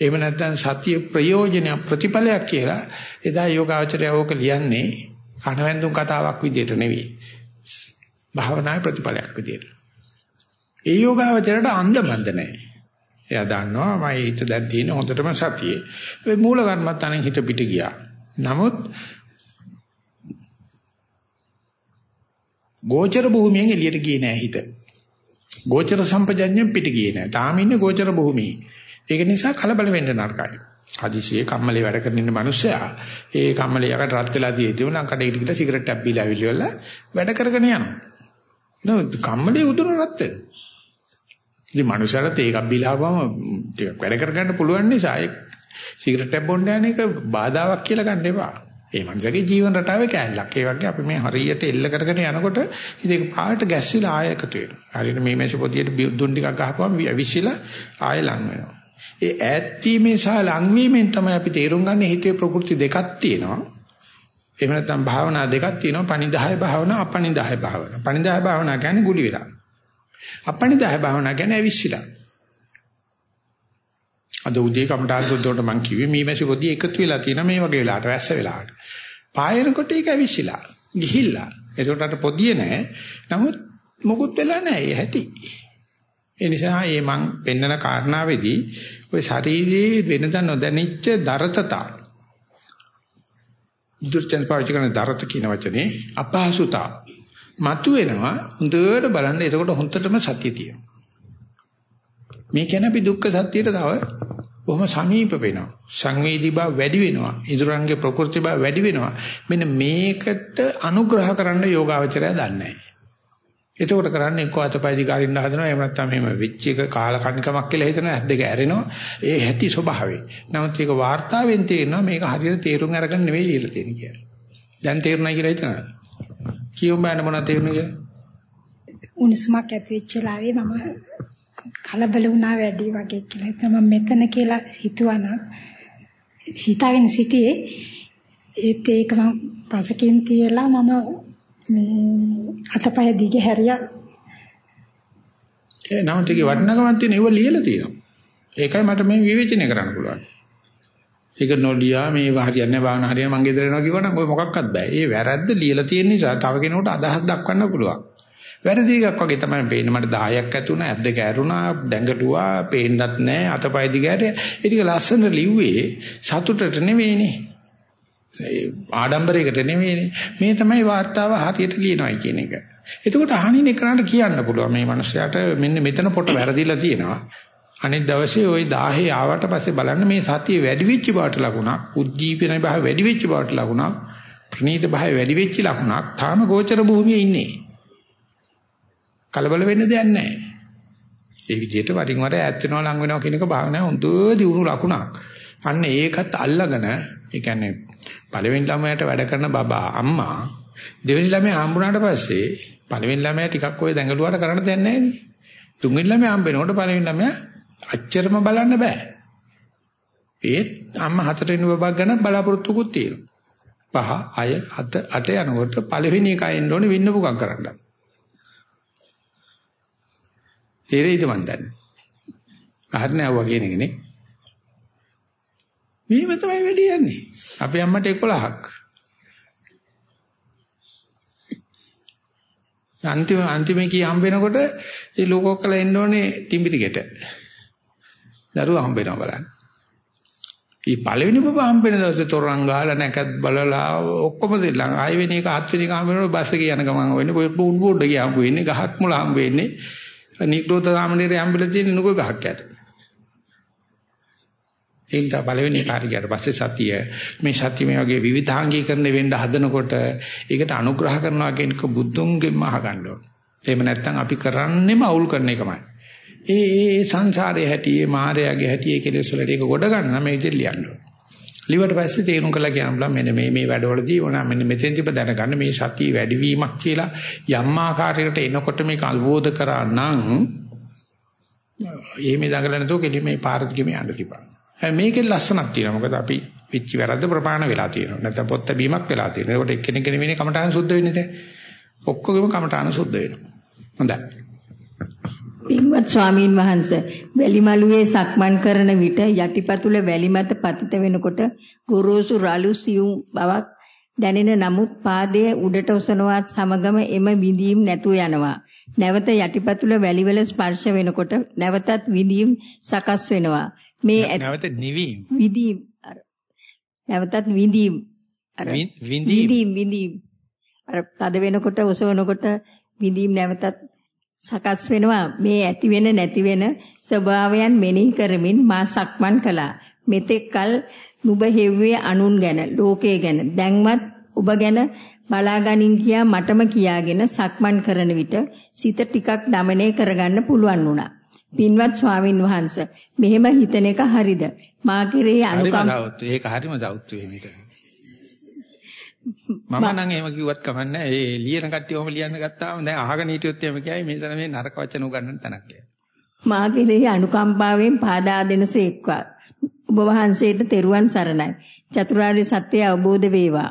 [SPEAKER 1] එහෙම නැත්නම් සතිය ප්‍රයෝජන ප්‍රතිඵලයක් කියලා එදා යෝගාචරය ඕක ලියන්නේ කනවැන්දුම් කතාවක් විදිහට නෙවෙයි. භාවනාවේ ප්‍රතිඵලයක් විදිහට. ඒ යෝගාචරයට අන්දමන්ද නැහැ. එයා දන්නවා මම හිත දැන් තියෙන හොඳටම සතියේ. ඒ මූල කර්මත්තානෙන් හිත පිට ගියා. නමුත් ගෝචර භූමියෙන් එළියට ගියේ නෑ හිත. ගෝචර සම්පජඤ්ඤයෙන් පිට ගියේ නෑ. තාම ඉන්නේ ගෝචර භූමියේ. ඒක නිසා කලබල වෙන්න නරකයි. හදිසියේ කම්මලේ වැඩ කරන ඉන්න මිනිස්සයා ඒ කම්මලේ යකට රත් වෙලා තියෙදී උලං කඩේට ගිහලා සිගරට් එකක් බීලා ඇවිල්ලා වැඩ කරගෙන යනවා. නෝ කම්මලේ උදුන රත් වෙනවා. ඉතින් මනුස්සයලට ඒකක් බිලාවම ටිකක් වැඩ කරගන්න පුළුවන් නිසා ඒ සිගරට් එකක් බොන්න යන එක බාධාවක් කියලා ගන්න එපා. ඒ මනුස්සගේ ජීවන රටාවේ කැලලක්. ඒ වගේ අපි මේ හරියට එල්ල කරගෙන යනකොට ඉතින් පාට ගැස්සිලා ආය එකතු වෙනවා. හරියට මේ මේෂ පොදියට දුන් ටිකක් ගහපුවම විශ්ිලා ආය ලං වෙනවා. ඒ ඈත්ීමේ සහ ලංවීමෙන් තමයි අපි තේරුම් ගන්න හිතේ ප්‍රകൃති දෙකක් තියෙනවා. එහෙම නැත්නම් භාවනා දෙකක් තියෙනවා. පණිදාය භාවනා, අපණිදාය භාවනා. පණිදාය භාවනා කියන්නේ ගුලි වෙලා. අපණිදාය භාවනා කියන්නේ ඇවිස්සිලා. අද උදේ කමටහන් දුන්නොත් මං කිව්වේ මේ මැසි පොඩි එකතු වෙලා තියෙන මේ වගේ වෙලාවට වැස්ස වෙලාවට. පායනකොට ඒක ඇවිස්සිලා. ගිහිල්ලා. ඒකට අර පොදිය නැහැ. නමුත් මොකුත් වෙලා නැහැ. ඒ හැටි. ඒ නිසා මේ මං පෙන්නන කාරණාවේදී ඔය ශරීරයේ වෙනද නොදැනිච්ච දරතතා දුර්චන් පාවිච්චි කරන දරත කියන වචනේ අපහසුතා. මතු වෙනවා හොඳට බලන්න එතකොට හොඳටම සතිය තියෙනවා. මේ කියන්නේ අපි දුක්ඛ සත්‍යයට තව බොහොම සමීප වෙනවා. සංවේදී බව වැඩි වෙනවා. ඉදurangගේ ප්‍රകൃති බව වැඩි වෙනවා. මෙන්න මේකට අනුග්‍රහ කරන්න යෝගාවචරය දන්නේ එතකොට කරන්නේ එක්ක අතපය දිගාරින්න හදනවා එහෙම නැත්නම් එහෙම වෙච්ච එක කාලකන්නිකමක් කියලා හිතන ඇස් දෙක ඇරෙනවා ඒ හැටි ස්වභාවය. නමුත් ඒක වාර්තාවෙන් තේරෙනවා මේක හරියට තේරුම් අරගෙන නෙවෙයි ලියලා තියෙන්නේ කියලා. දැන් තේරුණා කියලා හිතනවා. කියොම් බෑන මොනවද තේරුණා කියලා?
[SPEAKER 3] උණුසුමක් ඇති වෙච්ච ලාවේ මම කලබල වුණා වැඩි වගේ කියලා. හිතුවා මම මෙතන කියලා හිතුවනම් හිතාගෙන සිටියේ ඒත් ඒක මම පසකින් තියලා මම අතපය දිගේ හැරියා.
[SPEAKER 1] ඒ නම් ටිකේ වටිනකමක් තියෙන ඒව ලියලා තියෙනවා. ඒකයි මට මේ විවේචනය කරන්න පුළුවන්. ඒක නොලියා මේ හරියන්නේ භාවනා හරියන මං ගෙදර යනවා කිව්වනම් ඔය මොකක්වත් බෑ. ඒ වැරද්ද ලියලා තියෙන නිසා තව කෙනෙකුට අදහස් දක්වන්න පුළුවන්. වැරදි එකක් වගේ තමයි පේන්නේ මට 10ක් ඇතුණා ඇද්ද කැරුණා දැඟලුවා පේන්නත් නැහැ අතපය දිගට ඒ ටික ලස්සන ලිව්වේ සතුටට නෙවෙයිනේ ඒ ආඩම්බරයකට නෙමෙයිනේ. මේ තමයි වார்த்தාව හරියට කියනවායි කියන එක. එතකොට අහනින් එකනට කියන්න පුළුවන් මේ මනුස්සයාට මෙන්න මෙතන පොට වැරදිලා තියෙනවා. අනිත් දවසේ ওই 10 ආවට පස්සේ බලන්න මේ සතිය වැඩි වෙච්ච බවට ලකුණක්, උද්දීපන භාව වැඩි වෙච්ච බවට ලකුණක්, ප්‍රනීත භාව වැඩි වෙච්ච ලකුණක් තාම ගෝචර භූමියේ ඉන්නේ. කලබල වෙන්න දෙයක් නැහැ. ඒ විදිහට වරින් වර ඈත් වෙනවා ලඟ වෙනවා කියන එක භාවනාවේ හොඳ දියුණු ලකුණක්. අන්න ඒකත් අල්ලගෙන ඒ කියන්නේ පළවෙනි ළමයාට වැඩ කරන බබා අම්මා දෙවෙනි ළමයා හම්බුනාට පස්සේ පළවෙනි ළමයා ටිකක් ඔය දැඟලුවාට කරන්න දෙයක් නැහැ නේ. තුන්වෙනි ළමයා හම්බෙනකොට පළවෙනි ළමයා අච්චරම බලන්න බෑ. ඒත් අම්මා හතරවෙනි බබා ගැන බලාපොරොත්තුකුත් තියෙනවා. පහ, හය, හත, අට යනකොට පළවෙනි එක එන්න ඕනේ වින්නපුකම් කරන්න. තේරෙයිද මන් දන්නේ. අහන්නේ ආවා කියන එකනේ. මෙහෙම තමයි වැඩි යන්නේ. අපේ අම්මට 11ක්. අන්තිම අන්තිමේ කී හම්බ වෙනකොට ඒ ලෝකෝකල එන්න ඕනේ තිඹිරිගෙට. දරුවා හම්බ වෙනවා බලන්න. ඊ පළවෙනි බබා හම්බ වෙන දවසේ තොරන් ගහලා නැකත් බලලා ඔක්කොම දෙල්ලන් ආයෙ වෙන එක හත් වෙනි එක හම්බ වෙනකොට බස් එකේ යන ගමන් වෙන්නේ පොඩ් පොඩ් එකේ හම්බ වෙන්නේ ගහක් මුල හම්බ වෙන්නේ නික්‍රෝත සාමණේරය හම්බෙලා තියෙන නුක ගහක් යට. එයින් තමයි පළවෙනි කාර්යයට පස්සේ සතිය මේ සතිය මේ වගේ විවිධාංගීකරණය වෙන්න හදනකොට ඒකට අනුග්‍රහ කරනවා කියන එක බුදුන්ගෙන්ම අහගන්න ඕන. එහෙම නැත්නම් අපි කරන්නේම අවුල් කරන එකමයි. ඒ ඒ සංසාරයේ හැටි, ඒ මායාවේ හැටි, ඒ කෙලෙස් වලට ඒක ගොඩ ගන්න මේ විදිහට ලියන්න ඕන. ලිවට පස්සේ තේරුම් කළා කියනවා මෙන්න මේ මේ වැඩවලදී ඕන මෙන්න මෙතෙන්දි ඔබ දැනගන්න මේ සතිය වැඩිවීමක් කියලා යම් ආකාරයකට එනකොට මේක අවබෝධ කරා නම් එහෙම දඟලන තෝ කෙලි මේ පාරදිගේ මේ යන්න තිබා. මේකේ ලස්සනක් තියෙනවා. මොකද අපි පිච්චි වැරද්ද ප්‍රපාණ වෙලා තියෙනවා. නැත්නම් පොත් බැීමක් වෙලා තියෙනවා. ඒකට එක්කෙනෙක් නෙවෙයි කමඨාන සුද්ධ වෙන්නේ දැන්. ඔක්කොගෙම කමඨාන සුද්ධ වෙනවා. හොඳයි.
[SPEAKER 2] පින්වත් ස්වාමීන් වහන්ස වැලිමලුවේ සක්මන් කරන විට යටිපතුල වැලි මත පතිත වෙනකොට ගොරෝසු රළු සියුම් බවක් දැනෙන නමුත් පාදයේ උඩට ඔසනවත් සමගම එම විඳීම් නැතුව යනවා. නැවත යටිපතුල වැලිවල ස්පර්ශ වෙනකොට නැවතත් විඳීම් සකස් වෙනවා.
[SPEAKER 1] මේ නැවත නිවීම.
[SPEAKER 2] විදීම් අර නැවතත් විඳීම් අර
[SPEAKER 1] විඳීම්
[SPEAKER 2] විඳීම් අර තද වෙනකොට ඔසවනකොට විඳීම් නැවතත් සකස් වෙනවා මේ ඇති වෙන නැති වෙන ස්වභාවයන් මෙනෙහි කරමින් මා සක්මන් කළා. මෙතෙක්කල් නුඹ හෙව්වේ අනුන් ගැන, ලෝකය ගැන, දැන්වත් ඔබ ගැන බලාගනින් කියා මටම කියාගෙන සක්මන් කරන විට සිත ටිකක් দমনය කරගන්න පුළුවන් වුණා. පින්වත් ස්වාමින් වහන්සේ මෙහෙම හිතන එක හරිද මා කෙරේ අනුකම්ප
[SPEAKER 1] ඒක හරිම සෞත්තු එහෙම මම නම් එහෙම කිව්වත් කමන්නේ ඒ ලියන කට්ටිය ඔහම ලියන්න ගත්තාම දැන් අහගෙන හිටියොත් එහෙම කියයි මේ තරම මේ නරක වචන උගන්නන්න තැනක් කියලා.
[SPEAKER 2] මා කෙරෙහි අනුකම්පාවෙන් පාදා දෙනසේක්වා. ඔබ වහන්සේට තෙරුවන් සරණයි. චතුරාර්ය සත්‍ය අවබෝධ වේවා.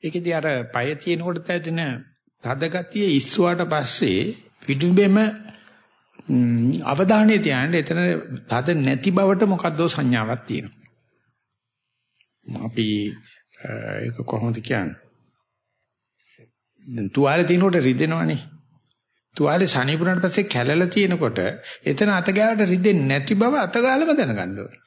[SPEAKER 1] ඒකෙදී අර පය තියෙනකොට තැදෙන තද ගතිය ඉස්සුවාට පස්සේ විදුඹෙම අවධානය තියන්න එතන තද නැති බවට මොකද්ද සංඥාවක් තියෙනවා. අපි ඒක කොහොමද කියන්නේ? දැන් තුවාලේ තියෙනකොට රිදෙනවනේ. තුවාලේ සනීපුණාට පස්සේ කැළලා තියෙනකොට එතන අත ගෑවට රිදෙන්නේ නැති බව අත ගාලම දැනගන්න ඕනේ.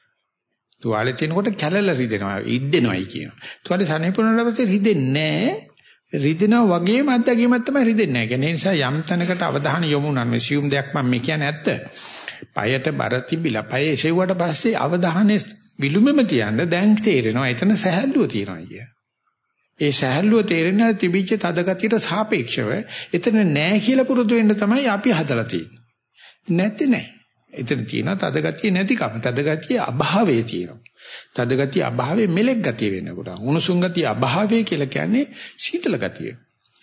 [SPEAKER 1] තුවාලේ තියෙනකොට කැළලා රිදෙනවා, ඉද්දෙනවයි කියනවා. තුවාලේ සනීපුණාට පස්සේ රිදෙන්නේ නැහැ. රිදෙනා වගේම අත්දැකීමක් තමයි රිදෙන්නේ නැහැ. ඒ නිසා යම් තැනකට අවධානය යොමු වුණා මේ සියුම් දෙයක් මම මේ කියන්නේ ඇත්ත. පයට බර තිබිලා පය එසෙව්වට පස්සේ අවධානය විලුඹෙම තියන්න දැන් තේරෙනවා එතන සහැල්ලුව තියෙනවා කිය. ඒ සහැල්ලුව තේරෙන්නේ තිබිච්ච තද ගතියට සාපේක්ෂව එතන නෑ කියලා පුරුදු වෙන්න තමයි අපි හදලා තියෙන්නේ. නැති නෑ. එතන තියෙනවා තද ගතිය නැතිකම. තද ගතිය අභාවයේ තියෙනවා. තද ගතිය අභාවයේ මෙලෙක් ගතිය වෙනකොට. උණුසුම් ගතිය අභාවයේ කියලා කියන්නේ සීතල ගතිය.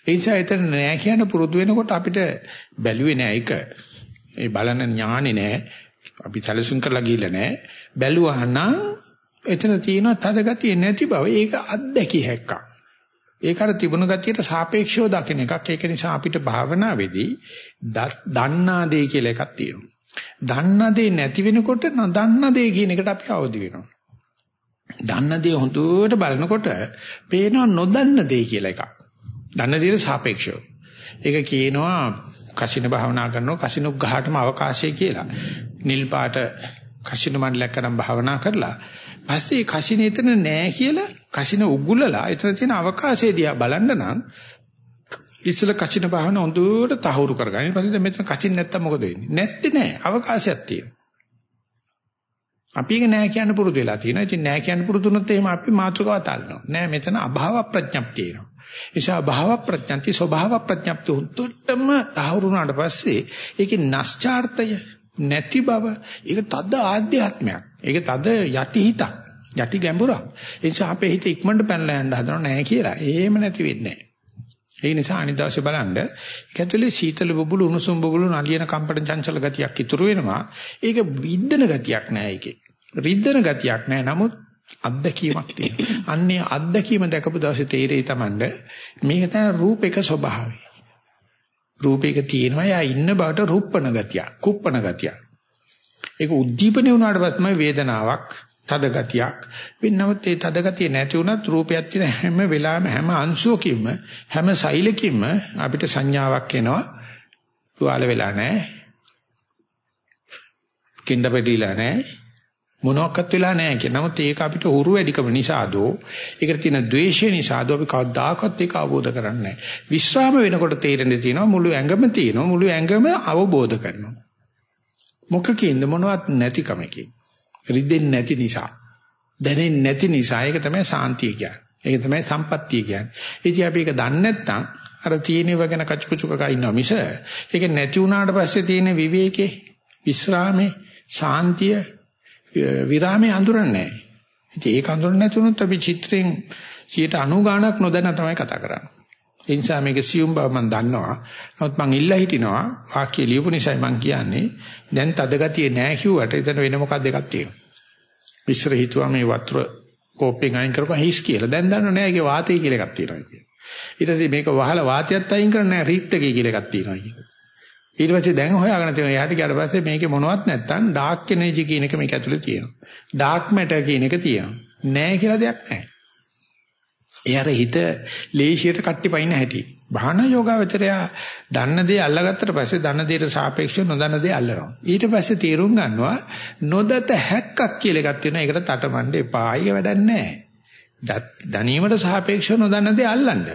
[SPEAKER 1] ඒ නිසා එතන නෑ කියන පුරුදු වෙනකොට අපිට බැලුවේ නෑ ඒක. ඒ බලන ඥානෙ නෑ. අපි සැලසුම් කරලා ගිහිල්ලා නෑ. බැලුවා නම් එතන තියෙනවා තද ගතිය නැති බව. ඒක අත්දැකිය හැක්කක්. ඒකට තිබුණ ගතියට සාපේක්ෂව දකින එකක්. ඒක නිසා අපිට භාවනාවේදී දන්නා දේ කියලා එකක් තියෙනවා. දන්න දේ නැති වෙනකොට නොදන්න දේ කියන එකට අපි අවදි වෙනවා. දන්න දේ හොඳට බලනකොට පේනවා නොදන්න දේ කියලා එකක්. දන්න දේට සාපේක්ෂව. ඒක කියනවා කසින භාවනා කරනවා කසිනුක් ගහටම අවකාශය කියලා. නිල් පාට කසින මණ්ඩලයක් කරන් භාවනා කරලා පස්සේ කසින එතන නෑ කියලා කසින උගුලලා එතන තියෙන අවකාශය දිහා බලන්න නම් ඉස්සල කචින භාවන හොඳට තහවුරු කරගන්න. ඊට පස්සේ මෙතන කචින් නැත්තම් මොකද වෙන්නේ? නැත්තේ නෑ. අවකාශයක් තියෙනවා. අපි ඒක නෑ කියන්න පුරුදු වෙලා තියෙනවා. ඉතින් නෑ කියන්න පුරුදු වුණොත් එහෙම අපි මාතෘකාව තල්නවා. නෑ මෙතන අභාව ප්‍රඥප්තිය එනවා. ඒසා අභාව ප්‍රඥප්ති ස්වභාව ප්‍රඥප්ති හුතුටම තහවුරු වුණාට පස්සේ ඒකේ නැස්චාර්තය නැති බව ඒක තද ආධ්‍යාත්මයක්. ඒක තද යටි හිතක්. යටි ගැඹුරක්. ඒ නිසා අපේ හිත ඉක්මනට පැනලා යන්න හදනව නෑ කියලා. එහෙම නැති වෙන්නේ නෑ. ඒ නිසා අනිත් දවසේ බලන්න ඒක ඇතුලේ සීතල බබුළු උණුසුම් බබුළු නලියන කම්පන චංචල ගතියක් ඉතුරු වෙනවා. ඒක විද්දන ගතියක් නෑ ඒකේ. රිද්දන ගතියක් නෑ. නමුත් අත්දැකීමක් තියෙනවා. අන්නේ අත්දැකීම දැකපු දවසේ තේරෙයි Tamand මේක තමයි රූපේක ස්වභාවය. රූපේක තියෙනවා යා ඉන්න බවට රුප්පන ගතිය, කුප්පන ගතිය. ඒක උද්දීපනේ වුණාට පස්සේ වේදනාවක් තද ගතියක් වෙන්නවත් ඒ තද ගතිය නැති වුණත් රූපයක් තියෙන හැම වෙලාවෙම හැම අංශුවකින්ම හැම සෛලකින්ම අපිට සංඥාවක් එනවා. තුවාල වෙලා නැහැ. කිඳ පෙඩිලා නැහැ. මොනවත් වෙලා නැහැ කියන නමුත් ඒක අපිට උරු වැඩිකම නිසාදෝ? ඒකට තියෙන ද්වේෂය නිසාදෝ? අපි කවදාකවත් ඒක අවබෝධ කරන්නේ නැහැ. විශ්‍රාම වෙනකොට තේරෙන්නේ තියෙනවා මුළු ඇඟම තියෙනවා. මුළු ඇඟම අවබෝධ කරනවා. මොකකින්ද? මොනවත් නැතිකමකින් රිදෙන්නේ නැති නිසා දැනෙන්නේ නැති නිසා ඒක තමයි සාන්තිය කියන්නේ. ඒක තමයි සම්පත්තිය කියන්නේ. ඉතින් අපි ඒක දන්නේ නැත්නම් අර තීනව ගැන කචුකුචුකක ඉන්නවා මිස ඒක නැති වුණාට පස්සේ තියෙන විවේකේ විස්රාමේ සාන්තිය විරාමේ අඳුරන්නේ නැහැ. ඉතින් ඒක අඳුරන්නේ නැතුනොත් අපි චිත්‍රයෙන් 90 ගාණක් නොදැන තමයි කතා කරන්නේ. ඒ නිසා මේක සියුම් බව මම දන්නවා. නමුත් මං ඉල්ලා හිටිනවා වාක්‍ය ලියපු නිසා මං කියන්නේ දැන් තදගතිය නෑ කිව්වට එතන වෙන මොකක්ද එකක් තියෙනවා. ඉස්සර හිතුවා මේ වතුර කෝප්පෙන් අයින් කරපුවා හිස් කියලා. දැන් දන්නව නෑ ඒකේ වාතය කියලා එකක් තියෙනවා කියලා. ඊට පස්සේ මේක වහලා වාතයත් අයින් කරන්නේ නෑ රීත්තකේ කියලා එකක් තියෙනවා කියලා. ඊට පස්සේ දැන් හොයාගෙන තියෙනවා යාට ගියාට පස්සේ මේකේ මොනවත් නැත්තම් ඩාර්ක් එනර්ජි කියන එක මේක ඇතුලේ තියෙනවා. ඩාර්ක් මැටර් කියන එක තියෙනවා. නෑ කියලා දෙයක් නෑ. ඒ අර හිත ලේසියට කට්ටි පයින්න හැටි. භාන යෝගාවචරය දන්න දේ අල්ලගත්තට පස්සේ දන්න දේට සාපේක්ෂව නොදන්න දේ අල්ලනවා. ඊට පස්සේ තීරුම් ගන්නවා නොදත හැක්කක් කියලා එකක් තියෙනවා. ඒකට තටමඬ එපා. ආයෙ වැඩක් නැහැ. දැනීමට සාපේක්ෂව නොදන්න දේ අල්ලන්න.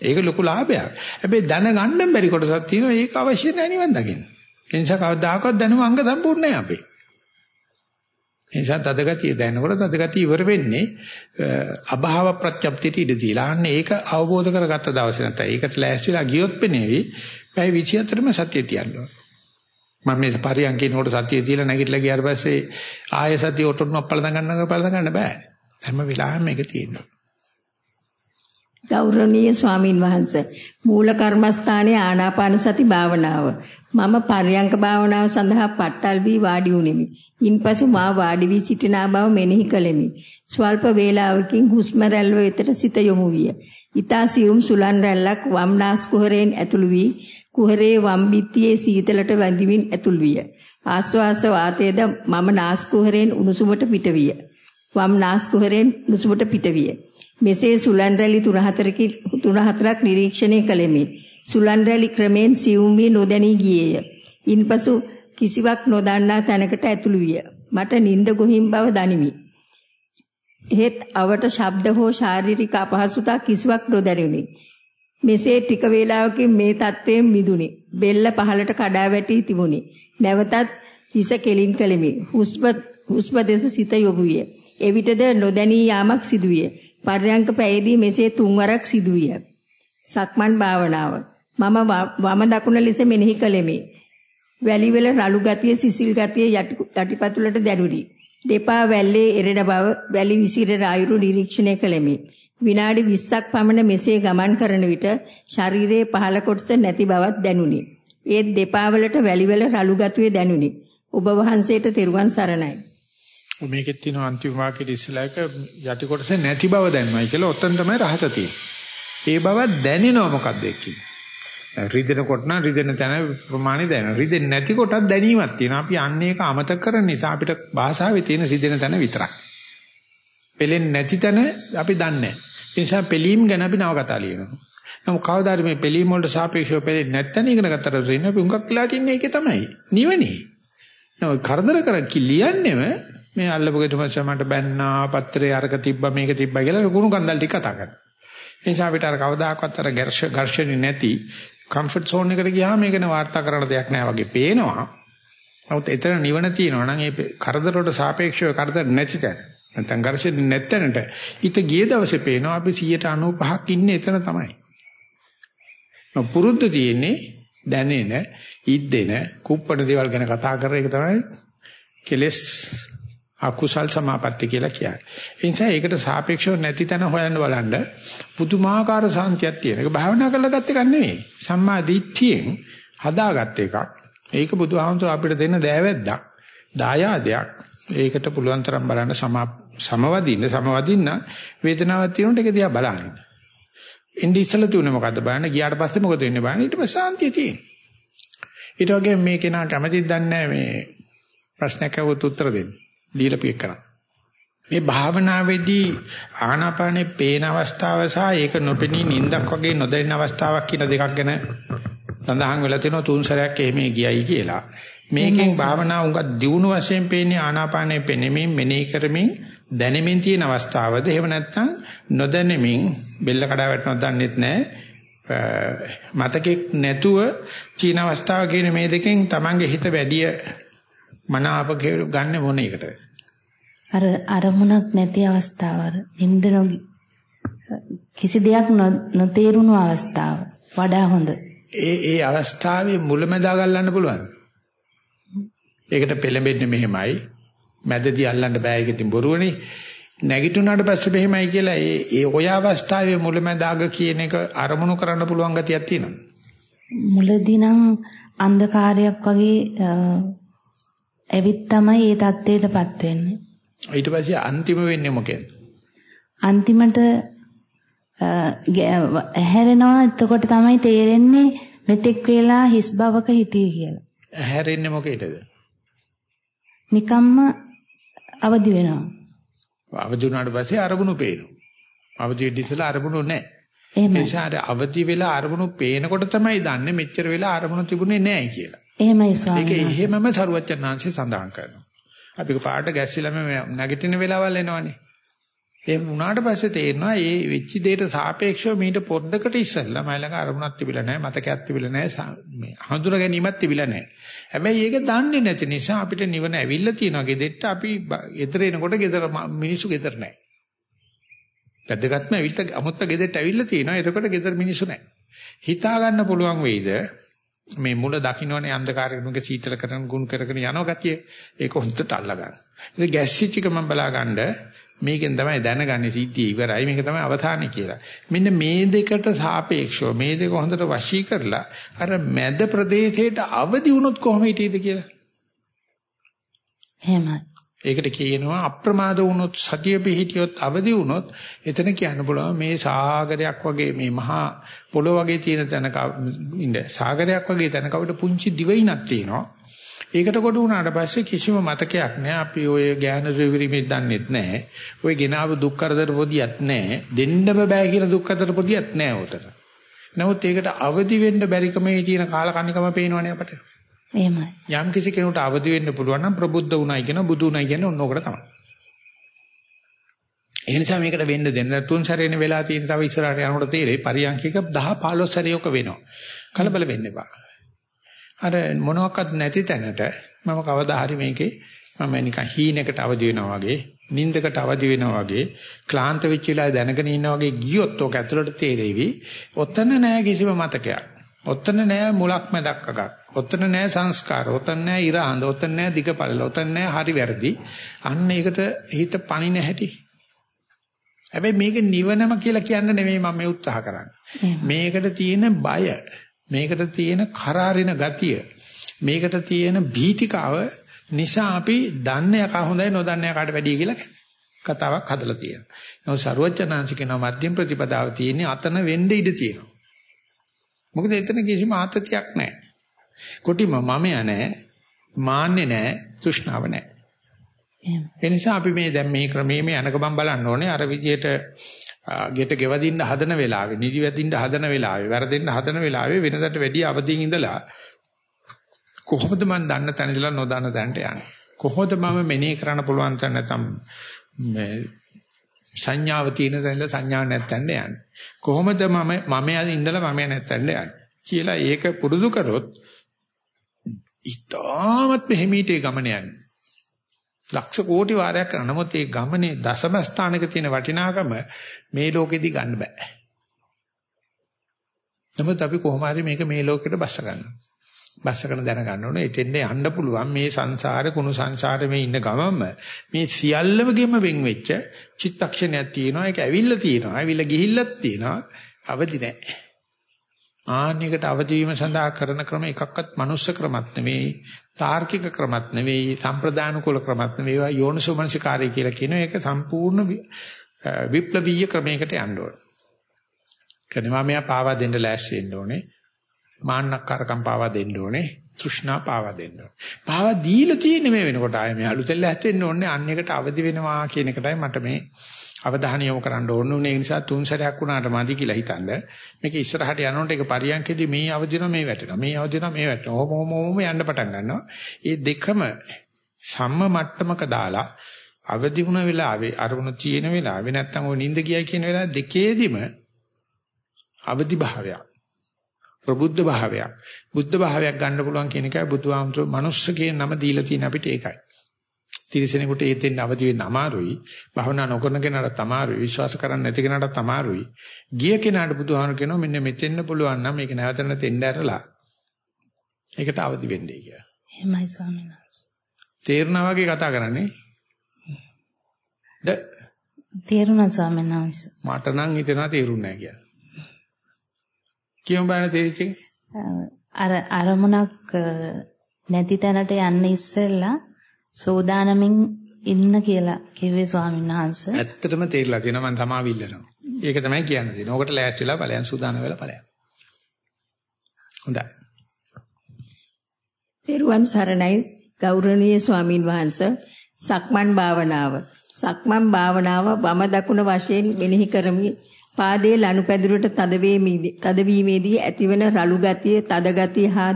[SPEAKER 1] ඒක ලොකු ලාභයක්. හැබැයි දැනගන්න බැරි කොටසක් තියෙනවා. ඒක අවශ්‍ය නැහැ නිවන් දකින්න. ඒ නිසා කවදාකවත් දැනුම අංග සම්පූර්ණ නැහැ අපේ. ඒ නිසා තදගතිය දැනනකොට තදගතිය ඉවර වෙන්නේ අභාව ප්‍රත්‍යක්තියට ඉඩ දීලා. අන්න ඒක අවබෝධ කරගත්ත දවසේ නැත්නම් ඒකට ලෑස්තිලා ගියොත් පෙනේවි. පැය 24ම සතිය තියන්න මම මේ පරියන්කේ නෝට සතිය තියලා නැගිටලා ගියාට පස්සේ ආයෙ සතිය ඔටොන්ම පළඳ ගන්න පළඳ ගන්න බෑ. හැම වෙලාවෙම මේක තියෙනවා.
[SPEAKER 2] ගෞරවනීය ස්වාමින් වහන්සේ මූල කර්මස්ථානයේ ආනාපාන සති භාවනාව මම පර්යංක භාවනාව සඳහා පට්ටල් වී වාඩි වුනිමි. ඉන්පසු මා වාඩි වී සිටිනා බව මෙනෙහි කළෙමි. ස්වල්ප වේලාවකින් හුස්ම රැල්ල වෙතට සිත යොමු විය. ඊතා සියුම් සුලන් රැල්ලක් වම් නාස් කුහරයෙන් ඇතුළු වී කුහරේ වම් බිත්තියේ සීතලට වැඳිමින් ඇතුළු විය. ආස්වාස වාතයේද මම නාස් කුහරයෙන් උණුසුමට පිටවිය. වම් නාස් කුහරයෙන් උණුසුමට පිටවිය. මෙසේ සුලන් රැලි 3-4 3-4ක් නිරීක්ෂණය කළෙමි. සුලන් රැලි ක්‍රමෙන් සියුම් වී නොදැනී ගියේය. ඉන්පසු කිසිවක් නොදන්නා තැනකට ඇතුළු විය. මට නිින්ද ගොහින් බව දනිමි. එහෙත් අවට ශබ්ද හෝ ශාරීරික අපහසුතා කිසිවක් නොදැනුනි. මෙසේ ටික වේලාවකින් මේ තත්ත්වයෙන් මිදුනි. බෙල්ල පහලට කඩා වැටි තිබුණි. නැවතත් හිස කෙලින් කළෙමි. හුස්ම හුස්ම දෙස සිත යොමු විය. එවිටද නොදැනී යාමක් සිදුවිය. පර්යංක පැයේදී මෙසේ තුන්වරක් සිදුවිය. සක්මන් භාවනාව. මම වම දකුණ ලෙස මෙනෙහි කළෙමි. වැලිවල රළු ගතිය සිසිල් ගතිය යටිපතුලට දැනුනි. දෙපා වැල්ලේ එරෙන බව වැලි විසිරෙන අයුරු නිරීක්ෂණය කළෙමි. විනාඩි 20ක් පමණ මෙසේ ගමන් කරන විට ශරීරයේ පහළ කොටස නැති බවක් දැනුනි. ඒත් දෙපා වලට වැලිවල රළු ගතිය දැනුනි. ඔබ වහන්සේට තෙරුවන් සරණයි.
[SPEAKER 1] මේකෙත් තියෙන අන්තිම වාක්‍යෙට ඉස්සලා එක යටි කොටස නැති බව දැනනවායි කියලා ඔතන තමයි රහස තියෙන්නේ. ඒ බව දැනෙනව මොකක්ද එක්කින්? රිදෙන කොට නම් රිදෙන තැන ප්‍රමාණය දැනෙනවා. රිදෙන්නේ නැති කොටත් දැනීමක් තියෙනවා. අපි අන්නේ එක අමතක කරන නිසා අපිට භාෂාවේ තියෙන රිදෙන තැන විතරයි. පෙලෙන්නේ නැති තැන අපි දන්නේ නැහැ. ඒ නිසා පෙලීම් ගැන අපි නව කතා ලියනවා. නමුත් කවදාද මේ පෙලීම් වලට සාපේක්ෂව පෙලෙන්නේ නැත්නම් ඉගෙන ගත්තට ඉන්න අපි උඟක් වෙලා තින්නේ ඒකේ තමයි. නිවනේ. නමුත් කරදර කර කිලියන්නේම මේ අල්ලපු ගෙතුමස මට බැන්නා පත්‍රේ අරක තිබ්බා මේක තිබ්බා කියලා කුණු කන්දල් ටික කතා කරනවා. ඒ නිසා අපිට අර කවදාකවත් අර ඝර්ෂණ නැති කම්ෆර්ට් සෝන් එකට ගියාම මේක න වාර්තා කරන දෙයක් නෑ වගේ පේනවා. නමුත් එතන නිවන තියෙනවා නම් ඒ කරදර වලට සාපේක්ෂව කරදර නැති තැන. නැත්නම් ඝර්ෂණ නැත්තැනට ඊට ගිය දවසේ පේනවා අපි 95ක් ඉන්නේ එතන තමයි. පුරුද්ද තියෙන්නේ දැනෙන, ඉද්දෙන, කුප්පණ දේවල් ගැන කතා කරන එක තමයි කෙලස් අකුසල් සමාපatti කියලා කියන්නේ. ඒ නිසා ඒකට සාපේක්ෂව නැති තැන හොයන්න බලන්න පුදුමාකාර සාන්තියක් තියෙන. ඒක භාවනා කරලා ගත්ත එකක් නෙවෙයි. සම්මා දිට්ඨියෙන් හදාගත්ත එකක්. ඒක බුදුහාමුදුර අපිට දෙන්න දෑවැද්දක්. දායාදයක්. ඒකට පුළුවන් තරම් බලන්න සමවදින්න සමවදින්න වේදනාවක් තියෙනකොට ඒක දිහා බලන්න. ඉන්දි ඉස්සලා තුනේ මොකද්ද බලන්න ගියාට පස්සේ මොකද වෙන්නේ බලන්න ඊට පස්සේ සාන්තිය තියෙන. ඊට වගේ මේ කෙනා කැමතිද දන්නේ මේ ප්‍රශ්නයක් අහුවොත් උත්තර දෙන්න. දීලා පියක් කරා. මේ භාවනාවේදී ආනාපානේ පේන අවස්ථාව සහ ඒක නොපෙනී නිින්දක් වගේ නොදැනෙන අවස්ථාවක් කියන දෙකක් ගැන සඳහන් වෙලා තියෙනවා තුන් සැරයක් එහෙම ගියයි කියලා. මේකෙන් භාවනාව උඟක් දියුණු වශයෙන් පේන්නේ ආනාපානේ පෙනෙමින් මෙනෙහි කරමින් දැනෙමින් තියෙන අවස්ථාවද එහෙම නැත්නම් නොදැනෙමින් බෙල්ල කඩා වැටෙනවද දන්නෙත් නැහැ. මතකෙක් නැතුව චීන අවස්ථාව කියන මේ දෙකෙන් Tamange හිත වැඩිය මනාප ගන්න මොන එකටද?
[SPEAKER 4] අර අරමුණක් නැති අවස්ථාව අර නින්ද කිසි දෙයක් නොතේරුණු අවස්ථාව වඩා හොඳ.
[SPEAKER 1] ඒ ඒ අවස්ථාවේ මුලැමැදා ගන්නන්න පුළුවන්. ඒකට පෙළඹෙන්නේ මෙහෙමයි. මැදදී අල්ලන්න බෑ ඒක ඉතින් බොරුවනේ. නැගිටුණාට පස්සේ මෙහෙමයි කියලා ඒ ඒ ඔය අවස්ථාවේ මුලැමැදාග කියන එක අරමුණු කරන්න පුළුවන් ගතියක් තියෙනවා.
[SPEAKER 4] මුලදී නම් අන්ධකාරයක් වගේ ඇවිත් තමයි ඒ தත්ත්වයටපත් වෙන්නේ.
[SPEAKER 1] ඊට පස්සේ අන්තිම වෙන්නේ මොකෙන්ද?
[SPEAKER 4] අන්තිමට ඇහැරෙනවා එතකොට තමයි තේරෙන්නේ මෙතෙක් වෙලා හිස් බවක හිටියේ කියලා.
[SPEAKER 1] ඇහැරෙන්නේ මොකේද?
[SPEAKER 4] නිකම්ම අවදි වෙනවා.
[SPEAKER 1] අවදි වුණාට පස්සේ අරමුණු පේනවා. අවදි වෙද්දී ඉස්සලා අරමුණු නැහැ.
[SPEAKER 4] එහෙමයි.
[SPEAKER 1] ඒ නිසා අවදි වෙලා අරමුණු පේනකොට තමයි දන්නේ මෙච්චර වෙලා අරමුණු තිබුණේ නැහැ කියලා.
[SPEAKER 4] එහෙමයි ස්වාමීනි.
[SPEAKER 1] ඒක එහෙමම සරුවච්චන්හන්සේ සඳහන් කරනවා. අපි පාට ගැස්සිලම නැගිටින වෙලාවල් එනවනේ. එහෙම වුණාට පස්සේ තේරෙනවා මේ වෙච්ච දෙයට සාපේක්ෂව මීට පොඩ්ඩකට ඉස්සෙල්ලා මයි ළඟ අරමුණක් තිබිලා නැහැ මතකයක් තිබිලා නැහැ මේ හඳුනා ගැනීමක් තිබිලා නැහැ. හැබැයි ඒක දන්නේ නැති නිසා අපිට නිවන ඇවිල්ලා තියෙනවා ගෙදෙට්ට අපි ගෙදර එනකොට ගෙදර මිනිස්සු ගෙදර නැහැ. පැද්දගත්ම ඇවිල්ලා අමුත්ත ගෙදෙට්ට ඇවිල්ලා තියෙනවා එතකොට ගෙදර මිනිස්සු නැහැ. හිතා ගන්න පුළුවන් වෙයිද මේ මුල දකින්නෝනේ අන්ධකාරයක සීතල කරන ගුණ කරගෙන යන ගතිය ඒක හොඳට අල්ලා ගන්න. ඉතින් ගැස්සිච් එක මම බලාගන්න මේකෙන් තමයි දැනගන්නේ සිද්ධිය ඉවරයි මේක තමයි අවධානය කියලා. මෙන්න මේ දෙකට සාපේක්ෂව මේ දෙක හොඳට වශී කරලා අර මැද ප්‍රදේශයට අවදි වුණොත් කොහොම හිටියද කියලා.
[SPEAKER 4] එහෙමයි.
[SPEAKER 1] ඒකට කියනවා අප්‍රමාද වුණොත් සතිය පිහිටියොත් අවදි වුණොත් එතන කියන්න පුළුවන් මේ සාගරයක් වගේ මේ මහා පොළොව වගේ තියෙන තැනක ඉන්න සාගරයක් වගේ තැනකට පුංචි දිවයිනක් තියෙනවා. ඒකට කොට වුණාට පස්සේ කිසිම මතකයක් නැහැ. අපි ඔය ඥාන රිවිරිමෙත් දන්නෙත් නැහැ. ඔය ගෙනාව දුක් කරදර පොදියක් නැහැ. දෙන්නම බෑ කියන දුක් කරදර පොදියක් නැහැ උතන. නමුත් ඒකට අවදි වෙන්න බැරිකමේ තියෙන කාලකන්නිකම පේනවනේ අපට.
[SPEAKER 4] එහෙමයි.
[SPEAKER 1] යම් කිසි කෙනෙකුට අවදි වෙන්න පුළුවන් නම් ප්‍රබුද්ධ වුණයි කියන බුදු වුණයි කියන්නේ ඔන්නෝකට තමයි. ඒ නිසා මේකට වෙන්න දෙන්න තුන් සැරේනේ වෙලා තියෙන තව ඉස්සරහට යනකොට තේරෙයි පරියන්කික 10 15 සැරයක වෙනවා. කලබල වෙන්න එපා. අර මොනවත් නැති තැනට මම කවදා හරි මේකේ මම නිකන් හීනකට අවදි වෙනවා වගේ නින්දකට අවදි වෙනවා වගේ ක්ලාන්ත වෙච්ච වෙලාවේ දැනගෙන ඉන්නා වගේ ගියොත් ඔක ඇතුළට තේරෙවි. ඔතන නෑ කිසිම මතකයක්. ඔතන නෑ මුලක් මැදක් අගක්. ඔතන නෑ සංස්කාර. ඔතන නෑ ඉර හඳ. ඔතන නෑ දිගපළල. ඔතන නෑ හරි වැරදි. අන්න ඒකට හිත පණින හැටි. හැබැයි මේක නිවනම කියලා කියන්න නෙමෙයි මම මේ උත්සාහ කරන්නේ. මේකට තියෙන බය, මේකට තියෙන කරාරින ගතිය, මේකට තියෙන භීතිකාව නිසා අපි දන්නේ යකා හොඳයි නොදන්නේ යකාට වැඩිය කියලා කතාවක් හදලා තියෙනවා. නමුත් ਸਰුවචනාංශිකේ නම මධ්‍යම ප්‍රතිපදාව තියෙන්නේ අතන වෙන්න ඉඩ තියෙනවා. මොකද එතන කිසිම ආතතියක් නැහැ. කොටිම මමයා නැහැ, මාන්නේ නැහැ, තෘෂ්ණාව නැහැ. ඒ නිසා අපි මේ දැන් මේ ක්‍රමයේ මේ අනකබම් බලන්න ඕනේ අර විදියට ගෙට ගෙවදින්න හදන වෙලාවේ, නිදි වැදින්න හදන වෙලාවේ, වැරදෙන්න හදන වෙලාවේ වෙනදට වැඩිය අවදිින් ඉඳලා කොහොමද මම දන්න තැන ඉඳලා නොදන්න තැනට යන්නේ? කොහොමද මම මෙනෙහි කරන්න පුළුවන් තැන නැත්නම් මේ සංඥාව තියෙන තැනද සංඥාව නැත්තෙන්ද යන්නේ. කොහොමද මම මම ඉඳලා මම නැත්තෙන්ද යන්නේ කියලා ඒක පුරුදු කරොත් ඉතාමත් මෙහිමීටේ ගමන යන්නේ. ලක්ෂ කෝටි වාරයක් කරන නමුත් ඒ ගමනේ දශම ස්ථානක තියෙන වටිනාකම මේ ලෝකෙදි ගන්න බෑ. නමුත් අපි කොහොම හරි මේක මේ ලෝකෙට බස්ස ගන්නවා. බස්සගෙන දැනගන්න ඕනේ. එතෙන්ද යන්න පුළුවන් මේ සංසාරේ කුණු සංසාරේ මේ ඉන්න ගමම මේ සියල්ලමගෙම වෙන් වෙච්ච චිත්තක්ෂණයක් තියෙනවා. ඒක ඇවිල්ලා තියෙනවා. ඇවිල්ලා ගිහිල්ලත් තියෙනවා. අවදි නැහැ. ආන්නයකට අවදි වීම සඳහා කරන ක්‍රම එකක්වත් මනුස්ස ක්‍රමත් නෙවෙයි තාර්කික ක්‍රමත් නෙවෙයි සම්ප්‍රදාන කුල ක්‍රමත් නෙවෙයි. යෝනිසෝමනසිකාරය කියලා කියන එක සම්පූර්ණ විප්ලවීය ක්‍රමයකට යන්න ඕනේ. කනවා මෙයා පාවා දෙන්න ලෑස්ති වෙන්න ඕනේ. මාන්නක්කාරකම් පාවා දෙන්න ඕනේ. තෘෂ්ණා පාවා දෙන්න ඕනේ. පාවා දීලා තියෙන්නේ මේ වෙනකොට ආයේ මේ අලුතෙන් ලැහැත් ඕනේ. අන්න එකට අවදි වෙනවා කියන එකටයි මට මේ අවධානය යොමු කරන්න ඕන උනේ. ඒ නිසා තුන් සැරයක් වුණාට මදි කියලා හිතනද මේක ඉස්සරහට යනකොට ඒක පරියන්කෙදි මේ අවදිනවා මේ වැටෙනවා. මේ අවදිනවා මේ වැටෙනවා. ඕම ඕම ඕම යන්න පටන් ගන්නවා. ඒ දෙකම සම්ම මට්ටමක දාලා අවදි වුණ වෙලාවේ අරමුණු තියෙන වෙලාවේ නැත්තම් ওই නිින්ද ගියයි කියන වෙලාව දෙකේදිම අවදි භාවයක් ප්‍රබුද්ධ භාවයක් බුද්ධ භාවයක් ගන්න පුළුවන් කියන එකයි බුදුහාමුදුරුවෝ මනුස්ස කියන නම දීලා තියෙන අපිට ඒකයි. තිරිසනෙකුට ඒතෙන් අවදි වෙන්න අමාරුයි. භවනා නොකරන කෙනාට අමාරුයි. විශ්වාස කරන්නේ නැති කෙනාට අමාරුයි. ගිය කෙනාට බුදුහාමුදුරුවෝ කියනවා මෙන්න මෙතෙන්න පුළුවන් නම් මේක නැවත නැවත එන්න ඇරලා ඒකට අවදි වෙන්නේ කියලා.
[SPEAKER 4] එහෙමයි ස්වාමීන් වහන්සේ.
[SPEAKER 1] තේරුණා වගේ කතා කරන්නේ. ද
[SPEAKER 4] තේරුණා ස්වාමීන් වහන්සේ.
[SPEAKER 1] මට නම් හිතෙනවා තේරුන්නේ නැහැ කියලා. කියමු බලන්න තේරිච්ච.
[SPEAKER 4] අර අරමුණක් නැති තැනට යන්න ඉස්සෙල්ලා සෝදානමින් ඉන්න කියලා කිව්වේ ස්වාමීන් වහන්සේ.
[SPEAKER 1] ඇත්තටම තේරිලා තියෙනවා මම තමා විල්ලනවා. ඒක තමයි කියන්නේ. ඕකට ලෑස්තිලා ඵලයන් සූදානම් වෙලා ඵලයන්. හොඳයි.
[SPEAKER 2] තෙරුවන් සරණයි ගෞරවනීය ස්වාමින් වහන්සේ සක්මන් භාවනාව. සක්මන් භාවනාව වම දකුණ වශයෙන් මෙනෙහි කරමි පාදයේ ලනුපැදුරට තදවීමේදී ඇතිවන රළු ගතිය, තද ගතිය හා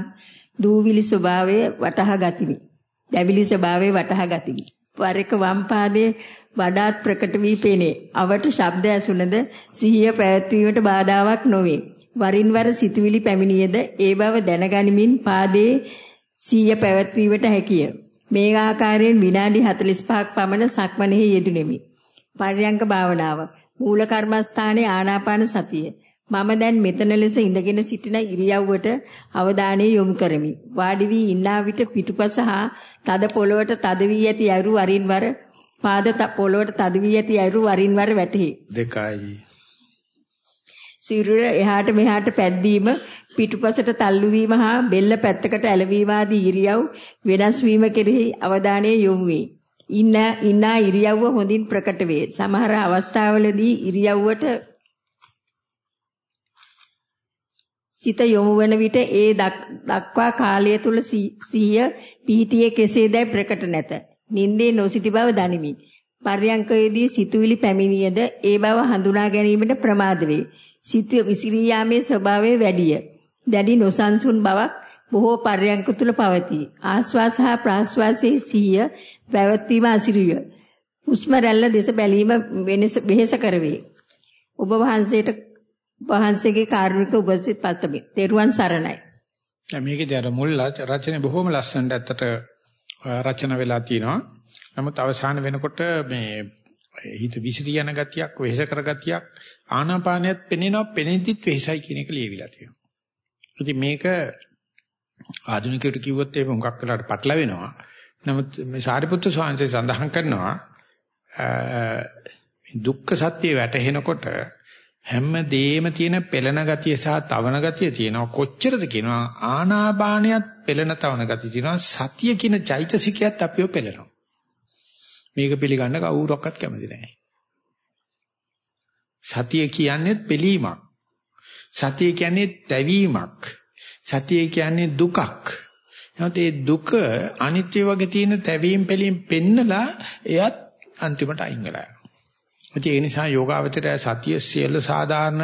[SPEAKER 2] දූවිලි ස්වභාවය වටහා ගතිමි. දැවිලි ස්වභාවය වටහා ගතිමි. වර එක වම් පාදයේ වඩාත් ප්‍රකට වී පෙනේ. අවට ශබ්ද ඇසුනද සිහිය පැවැත්වීමට බාධාවක් නොවේ. වරින් වර සිතුවිලි පැමිණියද ඒ බව දැනගනිමින් පාදයේ සිහිය පැවැත්වීමට හැකිය. මේ ආකාරයෙන් විනාඩි 45ක් පමණ සක්මනෙහි යෙදුණෙමි. පර්යංක භාවනාව මූල කර්මස්ථානයේ ආනාපාන සතිය. මම දැන් මෙතන ලෙස ඉඳගෙන සිටින ඉරියව්වට අවධානය යොමු කරමි. වාඩි වී ඉන්නා විට පිටුපස හා තද පොළවට තද වී ඇති අයුරු වරින් වර පාද පොළවට තද වී ඇති අයුරු වරින් වර වැටහි.
[SPEAKER 1] දෙකයි.
[SPEAKER 2] සිරුර එහාට මෙහාට පැද්දීම පිටුපසට තල්ලු වීම හා බෙල්ල පැත්තකට ඇලවීම ආදී ඉරියව් වෙනස් වීම කෙරෙහි අවධානය යොමු වේ. ඉන්න ඉන්න ඉරියව්ව හොඳින් ප්‍රකට වේ. සමහර අවස්ථාවලදී ඉරියව්වට සිත යොමු වන විට ඒ දක්වා කාලය තුල සිහිය පීඨියේ කෙසේදයි ප්‍රකට නැත. නින්දේ නොසිටි බව දනිමි. පර්යංකයේදී සිතුවිලි පැමිණියද ඒ බව හඳුනා ගැනීමට ප්‍රමාද වේ. සිත විසිරී යාමේ ස්වභාවය වැඩිය. දැඩි නොසන්සුන් බවක් බොහෝ පර්යංක තුල පවතී. ආස්වාස හා ප්‍රාස්වාසයේ සිහිය පැවැත්වීම අසිරිය. හුස්ම රැල්ල දෙස බැලීම වෙනස බෙහෙස කරවේ. ඔබ වහන්සේට වහන්සේගේ කාරුණික උපදෙස් පතමි. තෙරුවන් සරණයි.
[SPEAKER 1] මේකේදී අර මුල් රචනයේ බොහොම ලස්සනට ඇත්තට රචන වෙලා තියෙනවා. නමුත් අවසාන වෙනකොට මේ හිත විසිරී යන ගතියක්, වෙහෙස කර ගතියක් ආනාපානියත් පෙනෙනවා, පෙනෙද්දිත් වෙහෙසයි කියන එක ලියවිලා තියෙනවා. ඉතින් මේක ආධුනිකයට කිව්වොත් ඒක හුඟක් වෙලාට පටලවෙනවා. නමුත් මේ සාරිපුත්‍ර ස්වාමීන් සඳහන් කරනවා දුක්ඛ සත්‍ය වැටහෙනකොට හැම දෙෙම තියෙන පෙළෙන ගතිය සහ තවන ගතිය තියෙනවා. කොච්චරද කියනවා? ආනාපානියත් පෙළෙන තවන ගතිය තියෙනවා. සතිය කියන චෛතසිකයත් අපිව පෙළෙනවා. මේක පිළිගන්න කවුරක්වත් කැමති නැහැ. සතිය කියන්නේ පිළීමක්. සතිය කියන්නේ තැවීමක්. සතිය කියන්නේ දුකක්. එහෙනම් ඒ දුක අනිත්‍ය වගේ තියෙන තැවීම් පිළීම් පෙන්නලා එයත් අන්තිමට අයින් වෙලා යනවා. ඒ නිසා යෝගාවචරය සතිය සියල්ල සාධාරණ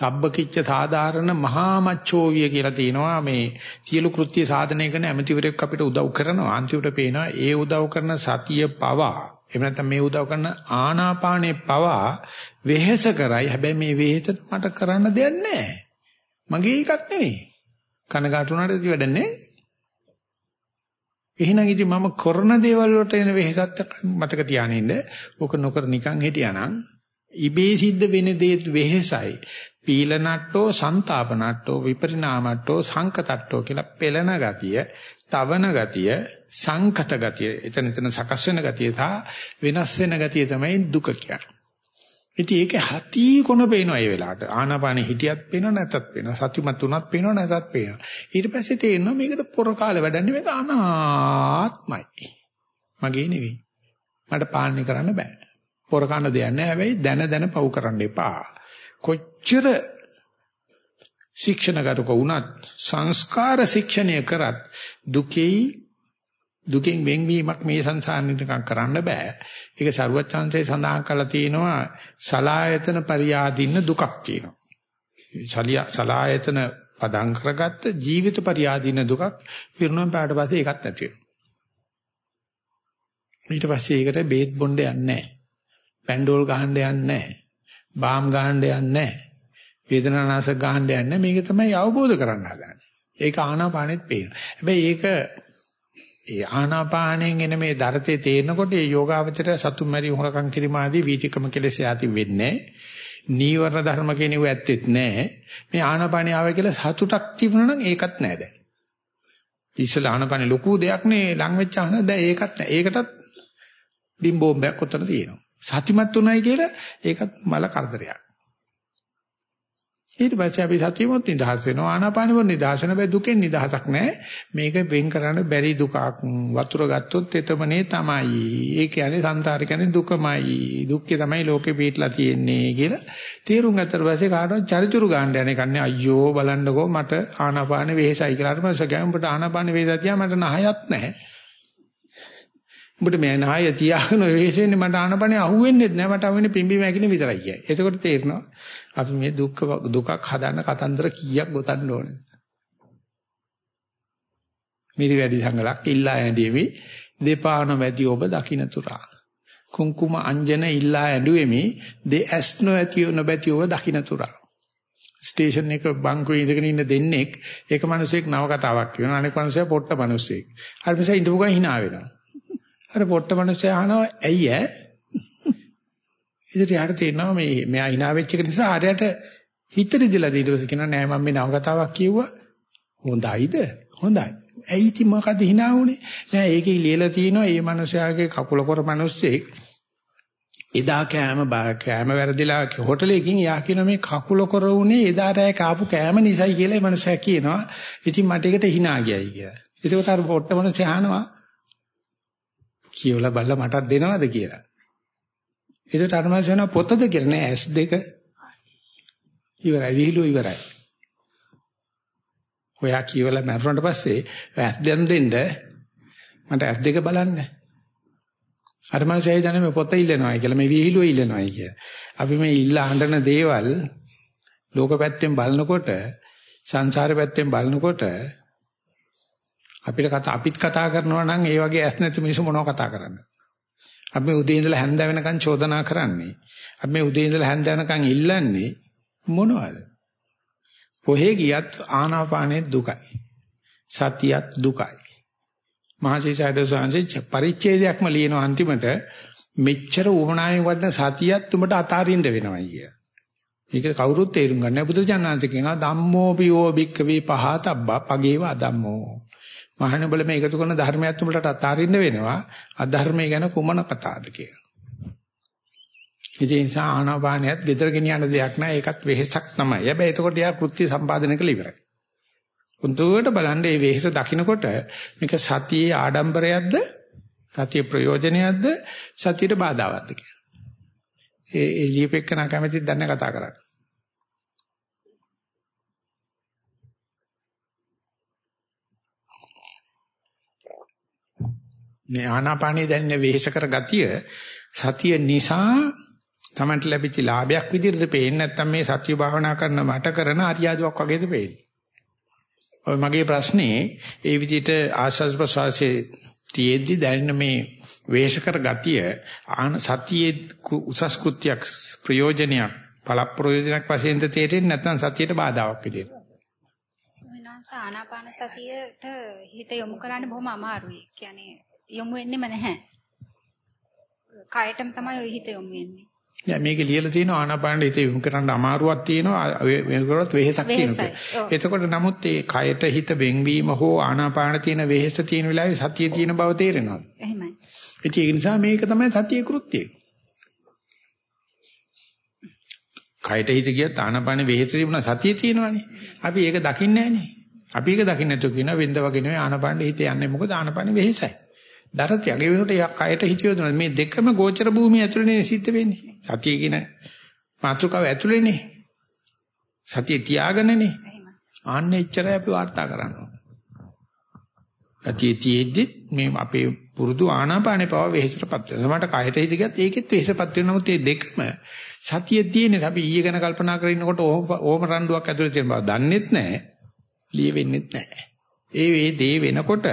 [SPEAKER 1] සබ්බකිච්ච සාධාරණ මහා මච්ඡෝවිය කියලා තියෙනවා. මේ සියලු කෘත්‍ය සාධනය කරන ඇමතිවරයෙක් අපිට උදව් කරනවා. අන්තිමට පේනවා ඒ උදව් කරන සතිය පවා එහෙම නැත්නම් මේ උදව් කරන ආනාපානේ පවා වෙහෙස කරයි. හැබැයි මේ වෙහෙස මට කරන්න දෙයක් නැහැ. මගේ එකක් නෙවෙයි. කනගාටු වුණාට ඉති වැඩන්නේ එහෙනම් ඉතින් මම කරන දේවල් වලට එන වෙහෙසත් මතක තියාගෙන ඉන්න. ඕක නොකර නිකන් හිටියානම් ඉබේ සිද්ධ වෙන දේ වෙහෙසයි. පීලනට්ටෝ, සන්තාපනට්ටෝ, විපරිණාමට්ටෝ, සංකතට්ටෝ කියලා පෙළන ගතිය, තවන ගතිය, සංකත ගතිය, එතන එතන සකස් වෙන ගතිය සහ වෙනස් වෙන ගතිය තමයි දුක කියන්නේ. ඉතින් ඒක හති කොන පේනවා ඒ වෙලාවට. ආනාපානෙ හිටියත් පේනවා නැතත් පේනවා. සතිමත් උනත් පේනවා නැතත් පේනවා. ඊට පස්සේ තේරෙනවා මේකට පොර කාලේ වැඩන්නේ මේක අනාත්මයි. මගේ නෙවෙයි. මට පාලනය කරන්න බෑ. පොර කන්න දෙයක් නැහැ. හැබැයි දැන දැන පව් කරන්න එපා. කොච්චර ශික්ෂණගතක වුණත් සංස්කාර ශික්ෂණය කරත් දුකේ දුකෙන් වෙන්වීමක් මේ සංසාරෙනිකම් කරන්න බෑ. ඒක සරුවත් chance සඳහන් කරලා තියෙනවා සලායතන පරියාදින්න දුකක් තියෙනවා. සලායතන පදං කරගත්ත ජීවිත පරියාදින්න දුකක් පිරුණම් පාඩ පස්සේ ඒකත් නැති වෙනවා. ඊට පස්සේ ඒකට බේත් බොණ්ඩ යන්නේ නැහැ. පැන්ඩෝල් ගහන්න යන්නේ නැහැ. බාම් ගහන්න යන්නේ නැහැ. වේදනානාශක ගහන්න යන්නේ මේක තමයි අවබෝධ කරගන්න හදන්නේ. ඒක ආනාපානෙත් පේනවා. හැබැයි ඒක ඒ ආනාපාණයෙන් එන මේ දරතේ තේරෙනකොට ඒ යෝගාවචරය සතුම් මැරි හොරකම් කිරීම ආදී වීතිකම කෙලෙස යති වෙන්නේ නීවරණ ධර්ම කියනෙව ඇත්තෙත් නැහැ. මේ ආනාපානිය ආවේ කියලා සතුටක් තිබුණා නම් ඒකත් නැහැ දැන්. ඉස්සලා ආනාපානිය ලොකු දෙයක් නේ ලං වෙච්ච ආන දැන් ඒකත් නැහැ. ඒකටත් බිම්බෝම්බයක් උතන තියෙනවා. සතිමත් උනායි කියලා ඒකත් මල කරදරයක්. ඊට පස්සේ අපි සතියමොත් නිදහස් වෙනවා. ආනාපානෙම නිදහස් වෙන බෑ දුකෙන් නිදහසක් නැහැ මේක වෙන් කරන්න බැරි දුකක්. වතුර ගත්තොත් එතමනේ තමයි. ඒ කියන්නේ සංසාර කියන්නේ දුකමයි. දුක්ඛේ තමයි ලෝකේ පිටලා තියෙන්නේ කියලා තේරුම් ගත්තට පස්සේ කාටවත් චරිචුරු ගන්න යන්නේ කන්නේ අයියෝ බලන්නකෝ මට ආනාපාන වෙහෙසයි කියලා. ඊට පස්සේ ගෑම් උඹට ආනාපාන වෙහෙසයි තියා මට නහයක් නැහැ උඹට මේ නාය තියාගෙන වෙහෙසෙන්නේ මට ආනපනේ අහුවෙන්නේ නැහැ මට අහුවෙන්නේ පිම්බි මැකිනේ විතරයි කියයි. එතකොට තේරෙනවා අපි මේ දුක් දුකක් හදන්න කතන්දර කීයක් ගොතන්න ඕනේ. මිරි වැඩි සංගලක් ඉල්ලා ඇඬෙමි දෙපාන වැදි ඔබ දකින්න තුරා. කුංකුම අංජන ඉල්ලා ඇඬුවෙමි දෙඇස් නොඇති නොබැති ඔබ දකින්න තුරා. ස්ටේෂන් එක බංකුවේ ඉඳගෙන ඉන්න දෙන්නෙක් එක මිනිහෙක් නව කතාවක් කියනවා අනෙක් මිනිහයා පොට්ට මිනිහෙක්. හරි මිනිහා ඉඳපු ගමන් hina වෙනවා. අර පොට්ට මිනිහයා අහනවා ඇයි ඈ? ඉතින් යාට තේරෙනවා මේ මෙයා hina වෙච්ච එක නිසා ආරයට හිත රිදලා ඊට පස්සේ කියනවා නෑ මම මේ නව කතාවක් කිව්වා. හොඳයිද? හොඳයි. ඇයි ඉතින් මොකද hina වුනේ? නෑ ඒකේ ලියලා තියෙනවා මේ මිනිස්යාගේ කකුල කොර මිනිස්සෙක් එදා කෑම කෑම වැරදිලා හෝටලෙකින් යා කියන මේ කකුල කර උනේ එදාට ඇය කාපු කෑම නිසයි කියලා මේ මිනිසා කියනවා. ඉතින් මට ඒකට hina ගියයි කියලා. ඒකට අර පොට්ට මිනිස්යා අහනවා කියවලා බලලා මටත් දෙනවද කියලා ඒකට අනුමත වෙන පොතද කියලා නෑ S2 ඉවරයි විහිළු ඉවරයි. ඔයා කියවලා මරුණට පස්සේ S2 දෙන්න මට S2 බලන්න. අර මම සෑහි මේ පොත ඉල්ලනවා කියලා මේ විහිළුව ඉල්ලනවා කියලා. අපි මේ ඉල්ල හඬන දේවල් ලෝක පැත්තෙන් බලනකොට සංසාර පැත්තෙන් බලනකොට අපිට කතා අපිත් කතා කරනවා නම් ඒ වගේ ඇස් නැති මිනිස්සු මොනව කතා කරන්නේ? අපි මේ උදේ ඉඳලා හැන්ද වෙනකන් චෝදනා කරන්නේ. අපි මේ උදේ ඉඳලා හැන්ද වෙනකන් ඉල්ලන්නේ මොනවද? කොහේ ගියත් ආනාපානෙ දුකයි. සතියත් දුකයි. මහසිසාරද සංසෙ පරිච්ඡේදයක්ම ලියන අන්තිමට මෙච්චර උමනාවෙන් වඩන සතියත් උඹට අතාරින්න වෙනවා කිය. ඒක කවුරුත් තේරුම් ගන්න නැහැ. බුදුචානන්ත කියනවා ධම්මෝ පියෝ භික්කවේ පහතබ්බා පගේව අදම්මෝ. මහණ බල මේ එකතු කරන ධර්මයත් උඹට අතාරින්න වෙනවා. අධර්මය ගැන කුමන කතාවද කියලා. ඉතින් නිසා ආනාපානියත් gedara ගෙනියන්න දෙයක් නැහැ. ඒකත් වෙහෙසක් තමයි. හැබැයි එතකොට යා කෘත්‍ය සම්පාදනය කළ ඉවරයි. උන්දුවට බලන්න මේ වෙහෙස දකින්නකොට මේක සතියේ ආඩම්බරයක්ද? සතියේ ප්‍රයෝජනයක්ද? සතියට බාධාවත්ද කියලා. ඒ ඒ ලියපෙකන කැමැතිද දැන්න කතා කරන්න. මේ ආනාපානිය දැනෙන වෙහෙස කර ගතිය සතිය නිසා තමන්ට ලැබිච්ච ලාභයක් විදිහට පේන්නේ නැත්නම් මේ සත්‍ය භාවනා කරන මට කරන අරියාදුවක් වගේද පේන්නේ. ඔය මගේ ප්‍රශ්නේ ඒ විදිහට ආස්වාද ප්‍රසවාසයේ තියේද්දි දැනෙන මේ වේශකර ගතිය ආන සතියේ උසස් කෘත්‍යයක් ප්‍රයෝජනයක් ඵල ප්‍රයෝජනයක් වශයෙන් තේරෙන්නේ නැත්නම් සතියට බාධාවක් විදිහට.
[SPEAKER 5] සුවිනාස ආනාපාන සතියට හිත යොමු කරන්න බොහොම අමාරුයි. කියන්නේ යොමු වෙන්නෙම නැහැ. කයටම තමයි ওই හිත යොමු වෙන්නේ.
[SPEAKER 1] දැන් මේකේ ලියලා තියෙනවා ආනාපානෙ හිත යොමු කරන්න අමාරුවක් තියෙනවා මේකවලත් වෙහෙසක් තියෙනවා. එතකොට නමුත් ඒ කයට හිත වෙන්වීම හෝ ආනාපාන තියෙන වෙහෙස තියෙන වෙලාවේ සතිය තියෙන බව තේරෙනවා.
[SPEAKER 5] එහෙමයි.
[SPEAKER 1] ඒක නිසා මේක තමයි සතියේ කෘත්‍යය. කයට හිත ගියත් ආනාපාන වෙහෙස තිබුණා සතිය තියෙනවානේ. අපි ඒක දකින්නේ නැහනේ. අපි ඒක දකින්න නැතුව කියන වෙන්ද වගේ නෙවෙයි ආනාපාන හිත යන්නේ මොකද ආනාපාන වෙහෙසයි. දරතියගේ වෙනකොට යක් කයට හිත යොදනවා. මේ දෙකම ගෝචර භූමිය ඇතුළේනේ සිද්ධ වෙන්නේ. සතිය කියන මාතෘකාව ඇතුළේනේ. සතිය තියාගෙනනේ. ආන්න එච්චරයි අපි වාර්තා කරන්නේ. සතිය තියෙද්දි මේ අපේ පුරුදු ආනාපානේ පව වෙහෙසටපත් වෙනවා. මට කයට හිත ගියත් ඒකෙත් වෙහෙසටපත් වෙනවා. නමුත් මේ දෙකම සතිය තියෙන්නේ. අපි ඊයේ ගැන කල්පනා කරගෙන ඉන්නකොට ඕම රණ්ඩුවක් ඇතුලේ තියෙන බව දන්නෙත් නැහැ. ලිය වෙන්නෙත් නැහැ. ඒ වේ දේ වෙනකොට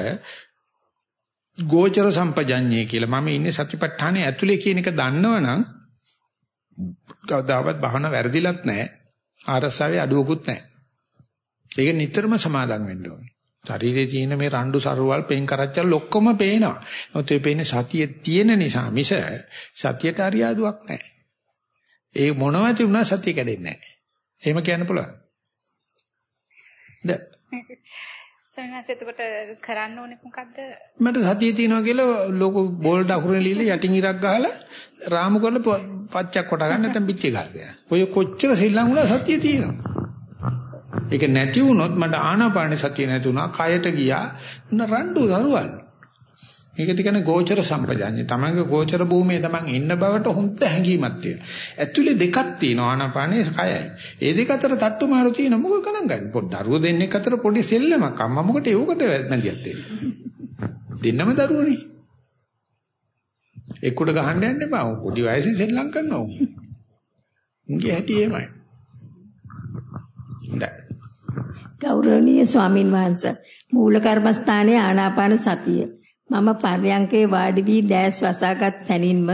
[SPEAKER 1] ගෝචර සම්පජඤ්ඤය කියලා මම ඉන්නේ සතිපට්ඨානයේ ඇතුලේ කියන එක දන්නවනම් කවදාවත් බහන වැරදිලත් නැහැ. ආරසාවේ අඩුවකුත් නැහැ. ඒක නිතරම සමාදම් වෙන්න ඕනේ. ශරීරයේ තියෙන මේ රණ්ඩු සරුවල් පෙන් කරච්චල් ඔක්කොම පේනවා. මොකද ඒ පේන්නේ සතියේ තියෙන නිසා මිස සතියට අරියාදුවක් නැහැ. ඒ මොනවා තිබුණා සතිය කැඩෙන්නේ නැහැ. එහෙම කියන්න පුළුවන්. ද
[SPEAKER 5] සනහස එතකොට කරන්න ඕනේ මොකද්ද?
[SPEAKER 1] මට සතිය තියෙනවා කියලා ලොකු බෝල්ඩ් අකුරෙන් ලියලා යටින් ඉරක් ගහලා රාමු කරලා පච්චක් කොට ගන්න නැත්නම් පිටිය ගහලා ඔය කොච්චර සෙල්ලම් වුණා සතිය තියෙනවා. ඒක නැති වුණොත් මට ආනාපාන සතිය නැති වුණා. කයට ගියා රණ්ඩු දරුවල්. මේකද කියන්නේ ගෝචර සම්පජාඤ්ඤය. තමන්ගේ ගෝචර භූමියේ තමන් ඉන්න බවට හොඳ හැඟීමක් තියෙනවා. ඇතුලේ දෙකක් තියෙනවා ආනාපානේ කයයි. ඒ දෙක අතර තට්ටු මාරු තියෙන මොකද ගණන් ගන්න. පොඩි දරුවෝ දෙන්නෙක් අතර පොඩි සෙල්ලමක්. අම්මා මොකට ඒකට නැදියක් තියෙන්නේ. දෙන්නම දරුවෝනේ. එක්කුඩ ගහන්න යන්න එපා. පොඩි වයසේ සෙල්ලම් කරනවා. උන්ගේ හැටි එහෙමයි. හොඳයි.
[SPEAKER 2] ගෞරවනීය ස්වාමින් වහන්සේ මූල කර්මස්ථානයේ ආනාපාන සතිය මම පර්යංකේ වාඩි වී දැස් වසාගත් සැනින්ම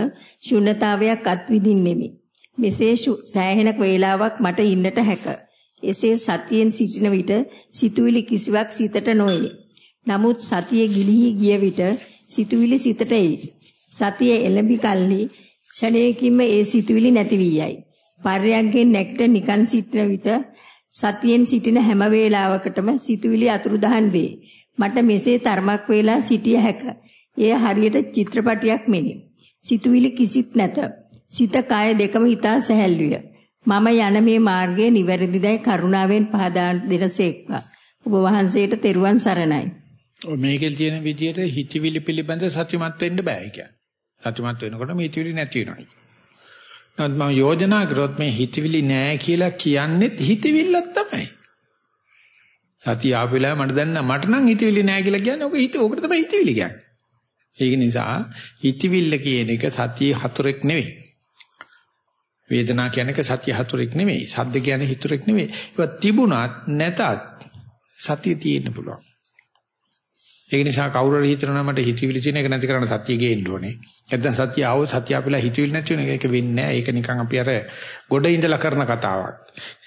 [SPEAKER 2] ශුන්්‍යතාවයක් අත්විඳින්නෙමි. මෙසේ සෑහෙන වේලාවක් මට ඉන්නට හැක. එසේ සතියෙන් සිටින විට සිතුවිලි කිසිවක් සිතට නොවේ. නමුත් සතිය ගිලිහි ගිය විට සිතුවිලි සිතට එයි. සතිය එළඹි කල්ලි ක්ෂණයකින්ම ඒ සිතුවිලි නැති වී යයි. පර්යංකෙන් නැගිට නිකන් සිටින විට සතියෙන් සිටින හැම වේලාවකටම සිතුවිලි අතුරුදහන් වේ. මට මෙසේ තරමක් වේලා සිටිය හැක. එය හරියට චිත්‍රපටයක් මෙනි. සිතුවිලි කිසිත් නැත. සිත කය දෙකම හිතා සැහැල්ලුය. මම යන මේ මාර්ගය නිවැරදිදයි කරුණාවෙන් පහදා දෙනසේක්වා. ඔබ වහන්සේට තෙරුවන් සරණයි.
[SPEAKER 1] මේකෙල් තියෙන විදිහට හිතවිලි පිළිබඳ සත්‍යමත් වෙන්න බෑ කියන්නේ. සත්‍යමත් වෙනකොට මේ හිතවිලි නැති වෙනවා. නමුත් මම යෝජනා කරොත් මේ හිතවිලි නෑ කියලා කියන්නේ හිතවිල්ලක් තමයි. සතිය ආපු වෙලාව මට දැන් මට නම් හිතවිලි නෑ කියලා කියන්නේ ඔක හිත ඔකට තමයි හිතවිලි කියන්නේ. ඒක නිසා හිතවිල්ල කියන එක සතිය හතරෙක් නෙවෙයි. වේදනා කියන එක සතිය හතරෙක් නෙවෙයි. සද්ද කියන්නේ හිතරෙක් නෙවෙයි. ඒක තිබුණත් නැතත් සතිය තියෙන්න පුළුවන්. ඒක නිසා කවුරු හරි හිතනවා මට හිතවිලි තියෙන එක නැති කරන්න සතිය ගේන්න ඕනේ. නැත්නම් සතිය ආවොත් සතිය අපිලා හිතවිලි නැති වෙන එක වෙන්නේ නැහැ. ඒක නිකන් අපි අර ගොඩ ඉඳලා කරන කතාවක්.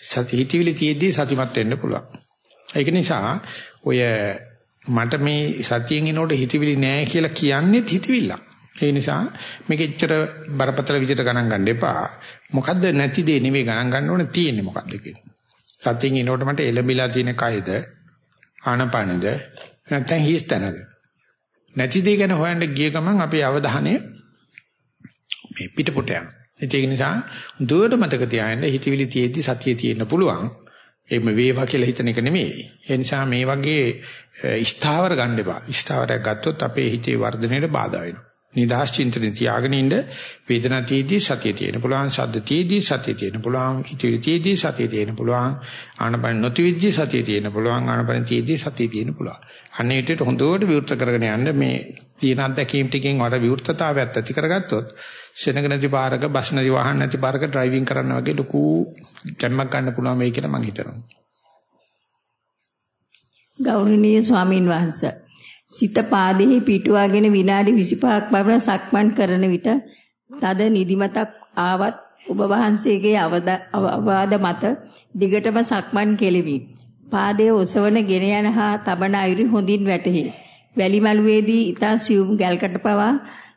[SPEAKER 1] සති හිතවිලි තියේදී සතිමත් වෙන්න පුළුවන්. ඒක නිසා ඔය මට මේ සතියෙන් එනකොට හිතවිලි නෑ කියලා කියන්නේත් හිතවිල්ලක්. ඒ නිසා මේක එච්චර බරපතල විදිහට ගණන් ගන්න එපා. මොකද්ද නැති දේ නෙවෙයි ගණන් ගන්න ඕනේ තියෙන්නේ මොකද්ද කියන්නේ. සතියෙන් එනකොට මට එළඹිලා තියෙන කයද ආනපනද නැත්නම් හිස්තනද නැති දේ ගැන හොයන්න ගිය ගමන් අපේ අවධානය මේ පිටපොට යනවා. ඒක නිසා දුවට මතක තියාගන්න හිතවිලි තියෙද්දි සතිය තියෙන්න පුළුවන්. එහෙම වේවා කියලා හිතන එක නෙමෙයි. ඒ නිසා මේ වගේ ස්ථාවර ගන්න එපා. ස්ථාවරයක් ගත්තොත් අපේ හිතේ වර්ධනයට බාධා වෙනවා. නිදහස් චින්තනෙ තියාගෙන ඉන්න වේදනා තියේදී සතිය තියෙන පුළුවන් ශබ්ද තියේදී සතිය තියෙන පුළුවන් හිතවිලි තියේදී සතිය තියෙන පුළුවන් ආනපන නොතිවිද්දී සතිය තියෙන පුළුවන් ආනපන තියේදී සතිය තියෙන පුළුවන්. අන්නේ විදිහට හොඳට විවෘත කරගෙන යන්න මේ තියෙන අත්දැකීම් ටිකෙන් වඩා විවෘතතාවයක් ඇති කරගත්තොත් සෙනග නැති පාරක බස් නැති වාහන නැති පාරක ඩ්‍රයිවිං කරන්න වගේ ලොකු ගැම්මක් ගන්න පුළුවන් වෙයි කියලා මම හිතනවා.
[SPEAKER 2] ගෞරවනීය ස්වාමින් වහන්සේ සිත පාදෙහි පිටුවාගෙන විනාඩි 25ක් පමණ සක්මන් කරන විට තද නිදිමතක් ආවත් ඔබ වහන්සේගේ අවවාද මත දිගටම සක්මන් කෙලිමි. පාදයේ ඔසවන ගෙන යන හා තබන අයුරු හොඳින් වැටහි. වැලිමලුවේදී ඊතා සියුම් ගල්කට පවා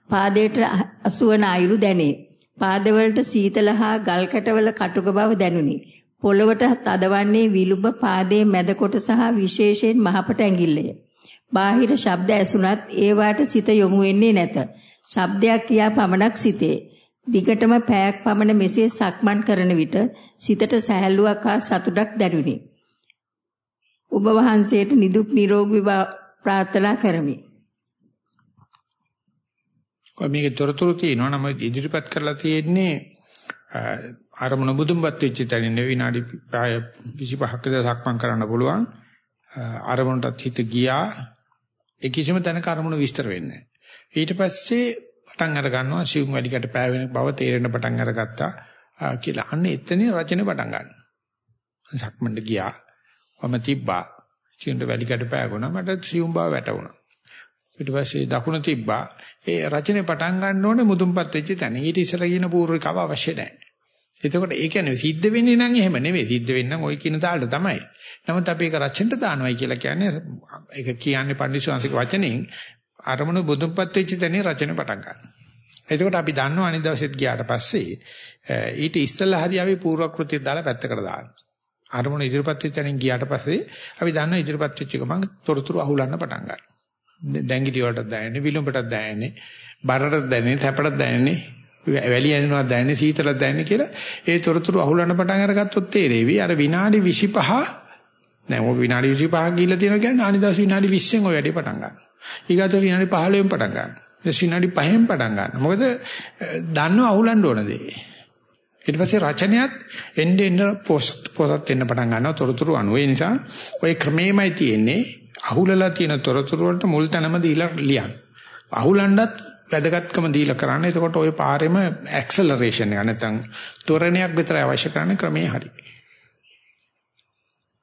[SPEAKER 2] පාදයට අසුවන අයුරු දැනේ. පාදවලට සීතල හා ගල්කටවල කටුක බව දැනුනි. පොළවට තදවන්නේ විලුඹ පාදයේ මැද කොටස සහ විශේෂයෙන් මහපට ඇඟිල්ලය. බාහිර ශබ්ද ඇසුණත් ඒවාට සිත යොමු වෙන්නේ නැත. ශබ්දයක් කියා පමණක් සිතේ. දිගටම පැයක් පමණ මෙසේ සක්මන් කරන විට සිතට සැහැල්ලුවක් හා සතුටක් දැනුනි. ඔබ වහන්සේට නිදුක් නිරෝගී ප්‍රාර්ථනා කරමි.
[SPEAKER 1] මේකේ තොරතුරු තියෙනවා නම් ඉදිරිපත් කරලා තියෙන්නේ අරමුණ බුදුන්පත් වෙච්ච තැනින් විනාඩි 25ක සක්මන් කරන්න පුළුවන්. අරමුණටත් හිත ගියා ඒ කිසිම තැනක අරමුණ විස්තර වෙන්නේ ඊට පස්සේ පටන් අර ගන්නවා සිවුම් වැඩිකට පෑවෙන බව තේරෙන පටන් අරගත්තා කියලා. අන්න එතනින් රචන පටන් ගන්නවා. සක්මන්ඩ ගියා. වම තිබ්බා. සිවුම් වැඩිකට පෑගුණා. මට සිවුම් බව වැටුණා. ඊට පස්සේ දකුණ තිබ්බා. ඒ රචනේ පටන් ගන්න ඕනේ මුදුන්පත් වෙච්ච තැන. ඊට ඉස්සලා කියන පූර්විකාව අවශ්‍ය නැහැ. එතකොට ඒ කියන්නේ සිද්ධ වෙන්නේ නම් එහෙම නෙවෙයි. සිද්ධ වෙන්නම් ওই කියන තාලට තමයි. නමුත් අපි ඒක රචනෙට දානවයි කියලා කියන්නේ ඒක කියන්නේ පඬිස්සවාංශික වචනෙන් අරමුණු බුදුන්පත් වෙච්ච තැනේ රචන පටන් ගන්නවා. එතකොට අපි දන්නවා අනිත් දවසෙත් ගියාට පස්සේ ඊට ඉස්සෙල්ලා හරි අපි පූර්ව කෘත්‍ය දාලා පැත්තකට දානවා. අරමුණ ඉදිරිපත් වෙච්ච තැනින් ගියාට පස්සේ අපි දන්නවා ඉදිරිපත් වෙච්ච ගමන් තොරතුරු අහුලන්න පටන් ගන්නවා. දැංගිටි වලට දැනෙන්නේ විලුඹටත් දැනෙන්නේ බරටත් දැනෙන්නේ තැපටත් දැනෙන්නේ වැලි ඇනෙනවා දැනෙන්නේ සීතලක් දැනෙන්නේ කියලා ඒ තොරතුරු අහුලන්න පටන් අරගත්තොත් තේරෙවි අර විනාඩි 25 දැන් ඔය විනාඩි 25ක් ගිහිල්ලා තියෙනවා කියන්නේ අනිදාස් විනාඩි 20න් ඔය වැඩේ පටන් ගන්නවා. ඊගාට විනාඩි 15න් පටන් ගන්නවා. ඊට විනාඩි 5න් පටන් ගන්නවා. මොකද දන්නව අහුලන්න ඕන දේ. ඊට පස්සේ රචනයත් එන්න එන්න පොස්ට් පොසත් වෙන්න පටන් ගන්නවා තොරතුරු අනුව. ඒ නිසා ඔය ක්‍රමෙමයි තියෙන්නේ අහුලලා තියෙන තොරතුරු වලට මුල් තැනම දීලා ලියන්න. අහුලන්නත් වැදගත්කම දීලා කරන්න. එතකොට ওই පාරෙම ඇක්සලරේෂන් එක නැත්නම් ත්වරණයක් විතරයි අවශ්‍ය කරන්නේ ක්‍රමේ හරි.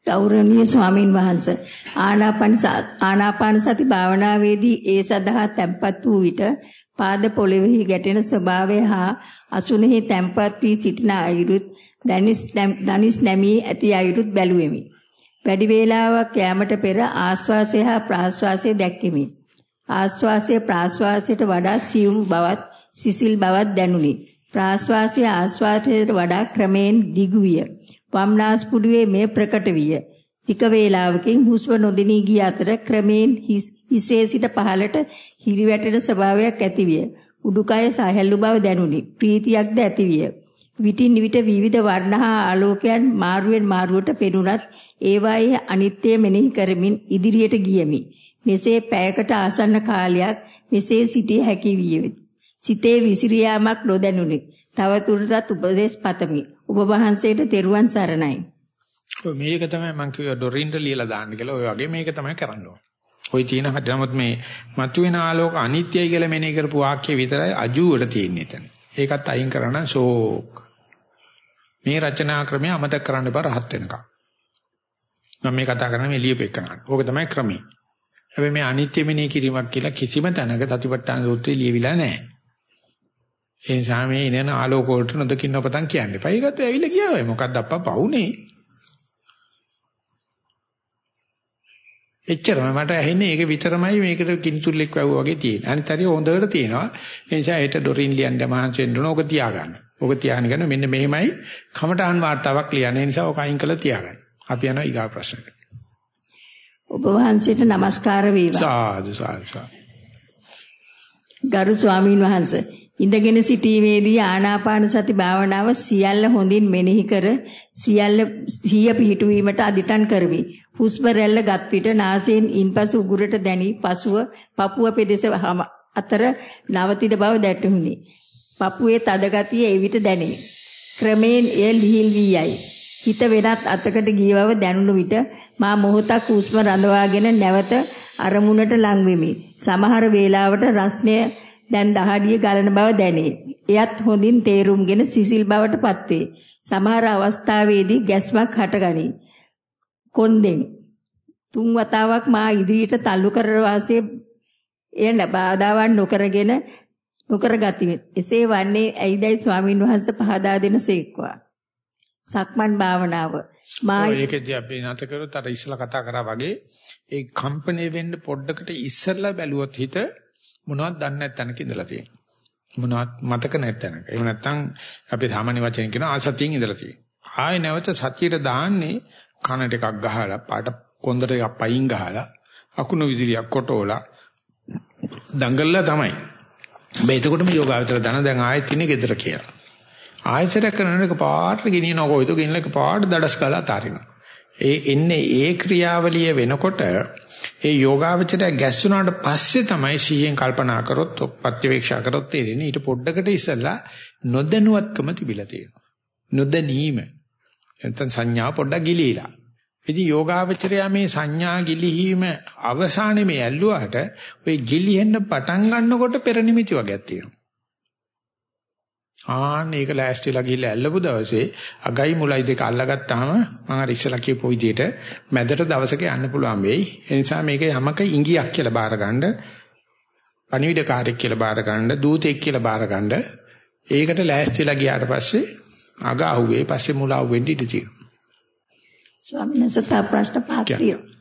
[SPEAKER 2] ගෞරවනීය ස්වාමින් වහන්සේ ආනාපාන ආනාපාන සති භාවනාවේදී ඒ සඳහා තැම්පත් වූ විට පාද පොළොවේ ගැටෙන ස්වභාවය හා අසුනෙහි තැම්පත් වී සිටින අයුරුත් දනිස් දනිස් නැමී ඇති අයුරුත් බැලුවෙමි. වැඩි වේලාවක් යාමට පෙර ආස්වාසය හා ප්‍රාස්වාසය දැක්කෙමි. ආස්වාසය ප්‍රාස්වාසයට වඩා සියුම් බවත් සිසිල් බවත් දැනුනි. ප්‍රාස්වාසය ආස්වාදයට වඩා ක්‍රමයෙන් දිගු විය. වම්නාස්පුඩුවේ මේ ප්‍රකට විය. ටික වේලාවකින් හුස්ම නොදෙනී ගිය අතර ක්‍රමයෙන් හිසේ සිට පහළට හිරිවැටෙන ස්වභාවයක් ඇතිවිය. උඩුකය සහැල්ලු බව දැනුනි. ප්‍රීතියක්ද ඇතිවිය. විටින් විට විවිධ වර්ණ හා ආලෝකයන් මාරුවෙන් මාරුවට පෙනුනත් ඒවායේ අනිත්‍ය මෙනෙහි කරමින් ඉදිරියට ගියමි. මෙසේ පැයකට ආසන්න කාලයක් මෙසේ සිටිය හැකි විය. සිතේ විසිරියාමක් නොදැනුනි. තවදුරටත් උපදේශ පතමි. ඔබ වහන්සේට තෙරුවන් සරණයි.
[SPEAKER 1] මේක තමයි මම කිව්ව ඩොරින්ට ලියලා දාන්න කියලා. ඔය වගේ මේක තමයි කරන්න ඕන. ওই තියෙන හදනමුත් මේ මතුවෙන ආලෝක අනිත්‍යයි කියලා මෙනෙහි කරපු වාක්‍ය විතරයි අජුවට තියෙන්නේ එතන. ඒකත් අයින් කරන්න ෂෝක්. මේ රචනා ක්‍රමය අමතක කරන්න බෑ රහත් වෙනකම්. මම මේ කතා කරන්නේ මේ ලියපෙකනට. ඕක තමයි ක්‍රමය. හැබැයි මේ අනිත්‍ය මෙනෙහි කිරීමක් කියලා කිසිම තැනක තතිපට්ඨාන සූත්‍රයේ ලියවිලා නැහැ. ඒ නිසා මේ ඉනන ආලෝක වලට නොදකින්න පතන් කියන්නේ. පයිගත ඇවිල්ලා ගියා ඔය මොකක්ද අප්පා පවුනේ. එච්චරම මට ඇහෙන්නේ ඒක විතරමයි මේකට කිනිතුල්ලෙක් වැවුවා වගේ තියෙන. අනිත් හරිය හොඳට තියෙනවා. ඒ නිසා ඒට ඩොරින් ලියන්න මහන්සි වෙන්න ඕන. ඕක තියාගන්න. ඕක තියාගෙන ගන්න මෙන්න මෙහෙමයි කමටහන් වාර්තාවක් ලියන්න. ඒ නිසා ඕක අයින් කරලා තියාගන්න. අපි යනවා ඊගා ප්‍රශ්නට.
[SPEAKER 2] ඔබ වහන්සේට নমස්කාර වේවා.
[SPEAKER 1] සාදු සාදු සාදු.
[SPEAKER 2] ගරු ස්වාමීන් වහන්සේ ඉඳගෙන සිටීමේදී ආනාපාන සති භාවනාව සියල්ල හොඳින් මෙනෙහි කර සියල්ල සිහිය පිහිටුවීමට අදිටන් කරමි. හුස්ම රැල්ල ගත් විට නාසයෙන් ඉන්පසු උගුරට දැනි පසුව පපුව පෙදෙස අතර නවතින බව දැටුණි. පපුවේ තද ගතිය එවිට දැනේ. ක්‍රමයෙන් එය ලිහිල් වී යයි. හිත වෙනත් අතකට ගිය බව දැනුණු විට මා මොහොතක් හුස්ම රඳවාගෙන නැවත අරමුණට ලං වෙමි. සමහර වේලාවට රස්නය දැන් දහඩිය ගලන බව දැනේ. එයත් හොඳින් තේරුම්ගෙන සිසිල් බවට පත්වේ. සමහර අවස්ථාවේදී ගැස්මක් හටගනී. කොන්දෙන් තුන් වතාවක් මා ඉදිරියට තල්ලු කර වාසේ එය බාධාවන් නොකරගෙන නොකර ගතිමි. එසේ වන්නේ ඇයිදයි ස්වාමින් වහන්සේ පහදා දෙනසේක්වා. සක්මන් භාවනාව
[SPEAKER 1] මා ඒකදී අපි නැත කරොත් අර ඉස්සලා කතා කරා වගේ ඒ කම්පණය වෙන්න පොඩ්ඩකට ඉස්සලා බැලුවොත් හිත මොනවද දන්නේ නැත්නම්ක ඉඳලා තියෙනවා. මොනවත් මතක නැත්නම්. එහෙම නැත්නම් අපි සාමාන්‍ය වචෙන් කියන ආසතියෙන් ඉඳලා තියෙනවා. ආයෙ නැවත සතියට දාන්නේ කනට එකක් ගහලා පාට කොන්දට එකක් පයින් ගහලා අකුණු විදිරියක් කොටෝලා දඟල්ලා තමයි. හැබැයි එතකොටම යෝගාවතර දන දැන් ආයෙත් ඉන්නේ gedara කියලා. ආයෙසර කරන එක පාට ගෙනියනවා කොයිද ගෙනලා එක පාට දඩස් ගාලා අතාරිනවා. ඒ එන්නේ ඒ ක්‍රියාවලිය වෙනකොට ඒ යෝගාවචරය ගැස්සුනාට පස්සේ තමයි සිහියෙන් කල්පනා කරොත් ප්‍රතිවේක්ෂා කරොත් තේරෙන්නේ ඊට පොඩ්ඩකට ඉස්සලා නොදැනුවත්කම තිබිලා තියෙනවා. නොදැනීම. නැත්නම් සංඥා පොඩ්ඩක් ගිලීලා. ඉතින් යෝගාවචරය මේ සංඥා ගිලිහීම අවසානයේ මේ ඇල්ලුවාට ওই ගිලිහෙන්න පටන් ගන්නකොට පෙර නිමිති වගේක් තියෙනවා. ආන්න ඒක ලෑස්තිලා ගිහිල්ලා ඇල්ලපු දවසේ අගයි මුලයි දෙක අල්ලගත්තාම මම අර ඉස්සලා කියපු විදිහට මැදට දවසක යන්න පුළුවන් වෙයි. ඒ නිසා මේක යමක ඉංගියක් කියලා බාර ගන්න, පණිවිඩකාරයෙක් කියලා බාර ගන්න, දූතෙක් කියලා බාර ගන්න. ඒකට ලෑස්තිලා ගියාට පස්සේ අග අහුවේ පස්සේ මුල අහුවෙන්න ඉඩ තියෙනවා.
[SPEAKER 2] ස්වාමීන් වහන්සේ ප්‍රශ්න පහක් තියෙනවා.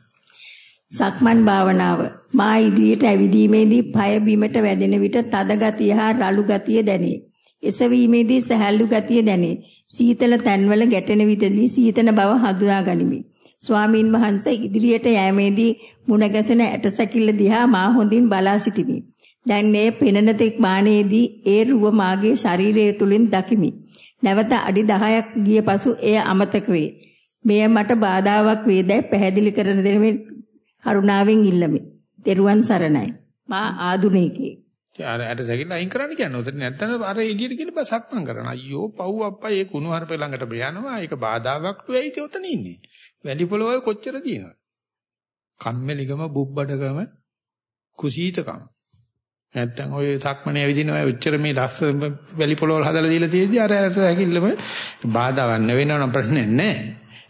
[SPEAKER 2] සක්මන් භාවනාව මා ඉදිරියට ඇවිදීමේදී পায় බිමට වැදෙන විට තද ගතිය හා රළු ගතිය දැනේ. එසවීමේදී සහැල්ලු ගතිය දැනේ. සීතල තැන්වල ගැටෙන විටදී සීතන බව හඳුනා ගනිමි. ස්වාමින් වහන්සේ ඉදිරියට යෑමේදී මුණ ගැසෙන ඇටසැකිල්ල දිහා මා හොඳින් බලා සිටිමි. දැන් මේ පෙනෙන තෙක් මානයේදී ඒ රුව මාගේ ශරීරය තුලින් දකිමි. නැවත අඩි 10ක් ගිය පසු එය අමතක වේ. මෙය මට බාධාවක් වේදයි පැහැදිලි කරන දෙනෙමින් කරුණාවෙන් ඉල්ලමි. ත්වන් සරණයි. මා ආදුණේකේ
[SPEAKER 1] අර ඇට සැකිල්ල අයින් කරන්න කියන්නේ. උතන නැත්තම් අර එළියට ගිහින් බස් සක්මන් කරන. අයියෝ පව් අප්පා ඒ කුණු හරප ළඟට බයනවා. ඒක බාධාවක් වෙයි ඉතින් උතන ඉන්නේ. වැලි පොළවල් කොච්චර තියෙනවද? කම්මැලිකම බුබ්බඩකම කුසීතකම. නැත්තම් ඔය සක්මනේ ඇවිදිනවා ඔච්චර මේ ලස්සන වැලි පොළවල් හදලා දීලා තියෙද්දි අර ඇට සැකිල්ලම බාධාවක් නෙවෙනවනම් ප්‍රශ්නයක් නැහැ.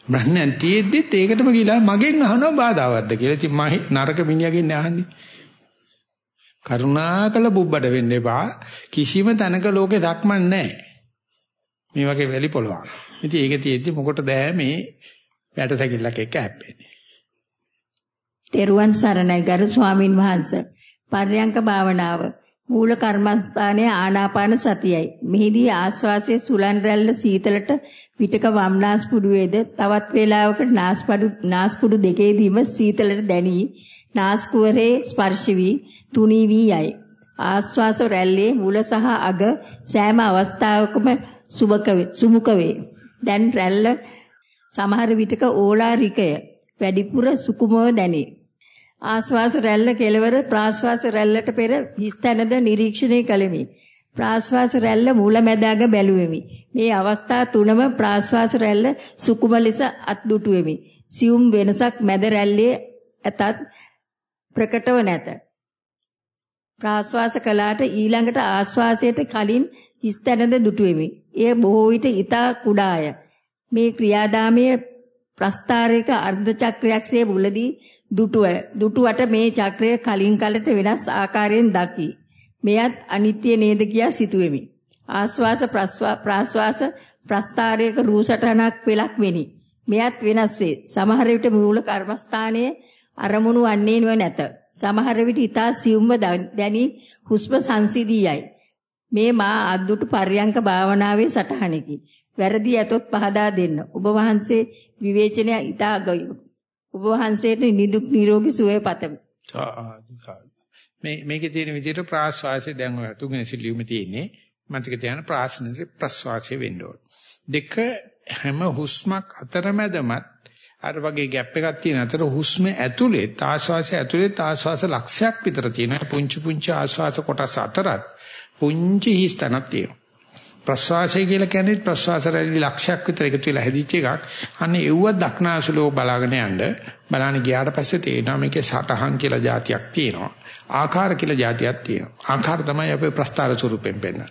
[SPEAKER 1] ප්‍රශ්නයක් තියෙද්දිත් ඒකටම ගිහලා මගෙන් අහනවා බාධාවත්ද කියලා. ඉතින් මම නරක මිනිහගෙන් අහන්නේ. කරුණාකල බුබ්බඩ වෙන්න එපා. කිසිම තැනක ලෝකේ දක්මන් නැහැ. මේ වගේ වැලි පොළවක්. ඉතින් ඒක තියෙද්දි මොකටද මේ වැට සැකිල්ලක් එක්ක හැප්පෙන්නේ.
[SPEAKER 2] තෙරුවන් සරණයි ගරු ස්වාමින් වහන්සේ. පර්යංක භාවනාව මූල කර්මස්ථානයේ ආනාපාන සතියයි. මෙහිදී ආස්වාසයේ සුලන් රැල්ල සීතලට පිටක වම්නාස්පුඩු වේද තවත් වේලාවකට නාස්පුඩු නාස්පුඩු දෙකේදීම සීතලට දැනී නාස්කුවරේ ස්පර්ශ වී තුනී වී යයි. ආස්වාස රැල්ලේ මුල සහ අග සෑම අවස්ථාවකම සුමුක වේ. දැන් රැල්ල සමහර විටක ඕලාරිකය වැඩිපුර සුකුමව දැනේ. ආස්වාස රැල්ල කෙලවර ප්‍රාස්වාස රැල්ලට පෙර හිස්තැනද නිරීක්ෂණය කළෙමි. ප්‍රාස්වාස රැල්ල මුලැමැදාග බැලුවෙමි. මේ අවස්ථා තුනම ප්‍රාස්වාස රැල්ල සුකුම ලෙස අත්දුටුවෙමි. සියුම් වෙනසක් මැද රැල්ලේ ඇතත් ප්‍රකටව නැත. ප්‍රාශ්වාස කළාට ඊළඟට ආශ්වාසයට කලින් හිස්තැනද දුටුවෙමි. එය බොහෝ විට ඊතා කුඩාය. මේ ක්‍රියාදාමයේ ප්‍රස්තාරයක අර්ධ චක්‍රයක්සේ මුලදී දුටුව. දුටුවට මේ චක්‍රය කලින් කලට වෙනස් ආකාරයෙන් දකි. මෙයත් අනිත්‍ය නේද කියා සිතුවෙමි. ආශ්වාස ප්‍රාශ්වාස ප්‍රස්තාරයක රූසටහනක් පෙලක් වෙනි. මෙයත් වෙනස් වේ. සමහර විට මූල කර්මස්ථානයේ අරමුණු වන්නේව නැත. සමහර විට ඊතා සියුම්ව දැනි හුස්ම සංසිඳියයි. මේ මා අද්දුටු පර්යංක භාවනාවේ සටහනකි. වැරදි ඇතොත් පහදා දෙන්න. ඔබ වහන්සේ විවේචනය ඊතා ගොයි. ඔබ වහන්සේට නිදුක් නිරෝගී සුවය පතමි.
[SPEAKER 1] මේ මේකේ තියෙන විදිහට ප්‍රාශ්වාසය දැන් ඔය තුන්වෙනි සිලියුමේ තියෙන්නේ මන්තික තියෙන ප්‍රාශ්වාසය ප්‍රශ්වාසය වෙන්න ඕන. දෙක හැම හුස්මක් අතරමැදමත් අර වගේ ગેප් එකක් තියෙන අතර හුස්ම ඇතුලේ ආශ්වාසය ඇතුලේ ආශ්වාස ලක්ෂයක් විතර තියෙන පුංචි පුංචි ආශ්වාස කොටස් අතරත් පුංචි හිස්තනක් තියෙනවා. ප්‍රශ්වාසය කියලා කියන්නේ ප්‍රශ්වාස රැලි ලක්ෂයක් විතර එකතු වෙලා හැදිච්ච එකක්. අන්න ඒව දක්නාසුලෝ බලාගෙන යන්න බලාන ගියාට පස්සේ තේරෙනවා මේකේ සටහන් කියලා જાතියක් තියෙනවා. ආකාර කියලා જાතියක් තියෙනවා. ආකාර තමයි අපේ ප්‍රස්තාර ස්වරූපයෙන් පෙන්නන.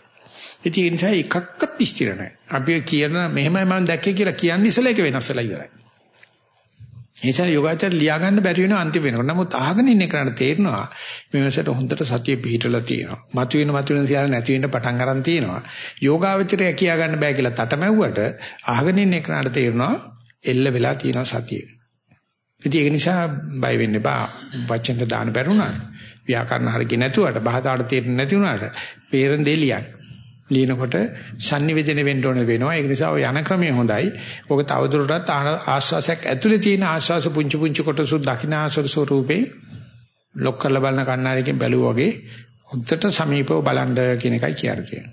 [SPEAKER 1] ඉතින් ඒ නිසා එකක්වත් ස්ථිර නැහැ. අපි කියන මෙහෙමයි මම දැක්කේ කියලා කියන්නේ ඉසල එක වෙනස්ලා ඉවරයි. එනිසා යෝගාචර ලියා ගන්න බැරි වෙනවා අන්තිම වෙනකොට. නමුත් අහගෙන ඉන්න කෙනාට තේරෙනවා මේ වෙනසට හොඳට සතිය පිහිටලා තියෙනවා. මතුවෙන මතුවෙන සියල්ල නැති වෙන්න පටන් ගන්න තියෙනවා. යෝගාචරය කියා ගන්න බෑ කියලා තටමැව්වට අහගෙන ඉන්න කෙනාට තේරෙනවා එල්ල වෙලා තියෙනවා සතිය. ඉතින් ඒක නිසා බය වෙන්න එපා. වචන දාන්න බැරුණා. ව්‍යාකරණ හරිය නැතුවට බහදාට තේරෙන්නේ නැති වුණාට පේරන් දෙලියක්. ලියනකොට sannivedana වෙන්න ඕන වෙනවා. ඒක නිසා ඔය යන ක්‍රමය හොඳයි. ඔක තවදුරටත් ආශ්වාසයක් ඇතුලේ තියෙන ආශ්වාස පුංචි පුංචි කොටසු දකින්නාසර ස්වරූපේ ලොක් කරලා බලන කණ්ණාඩියකින් බැලුවා වගේ හොඳට සමීපව බලන්න කියන එකයි කියන්නේ.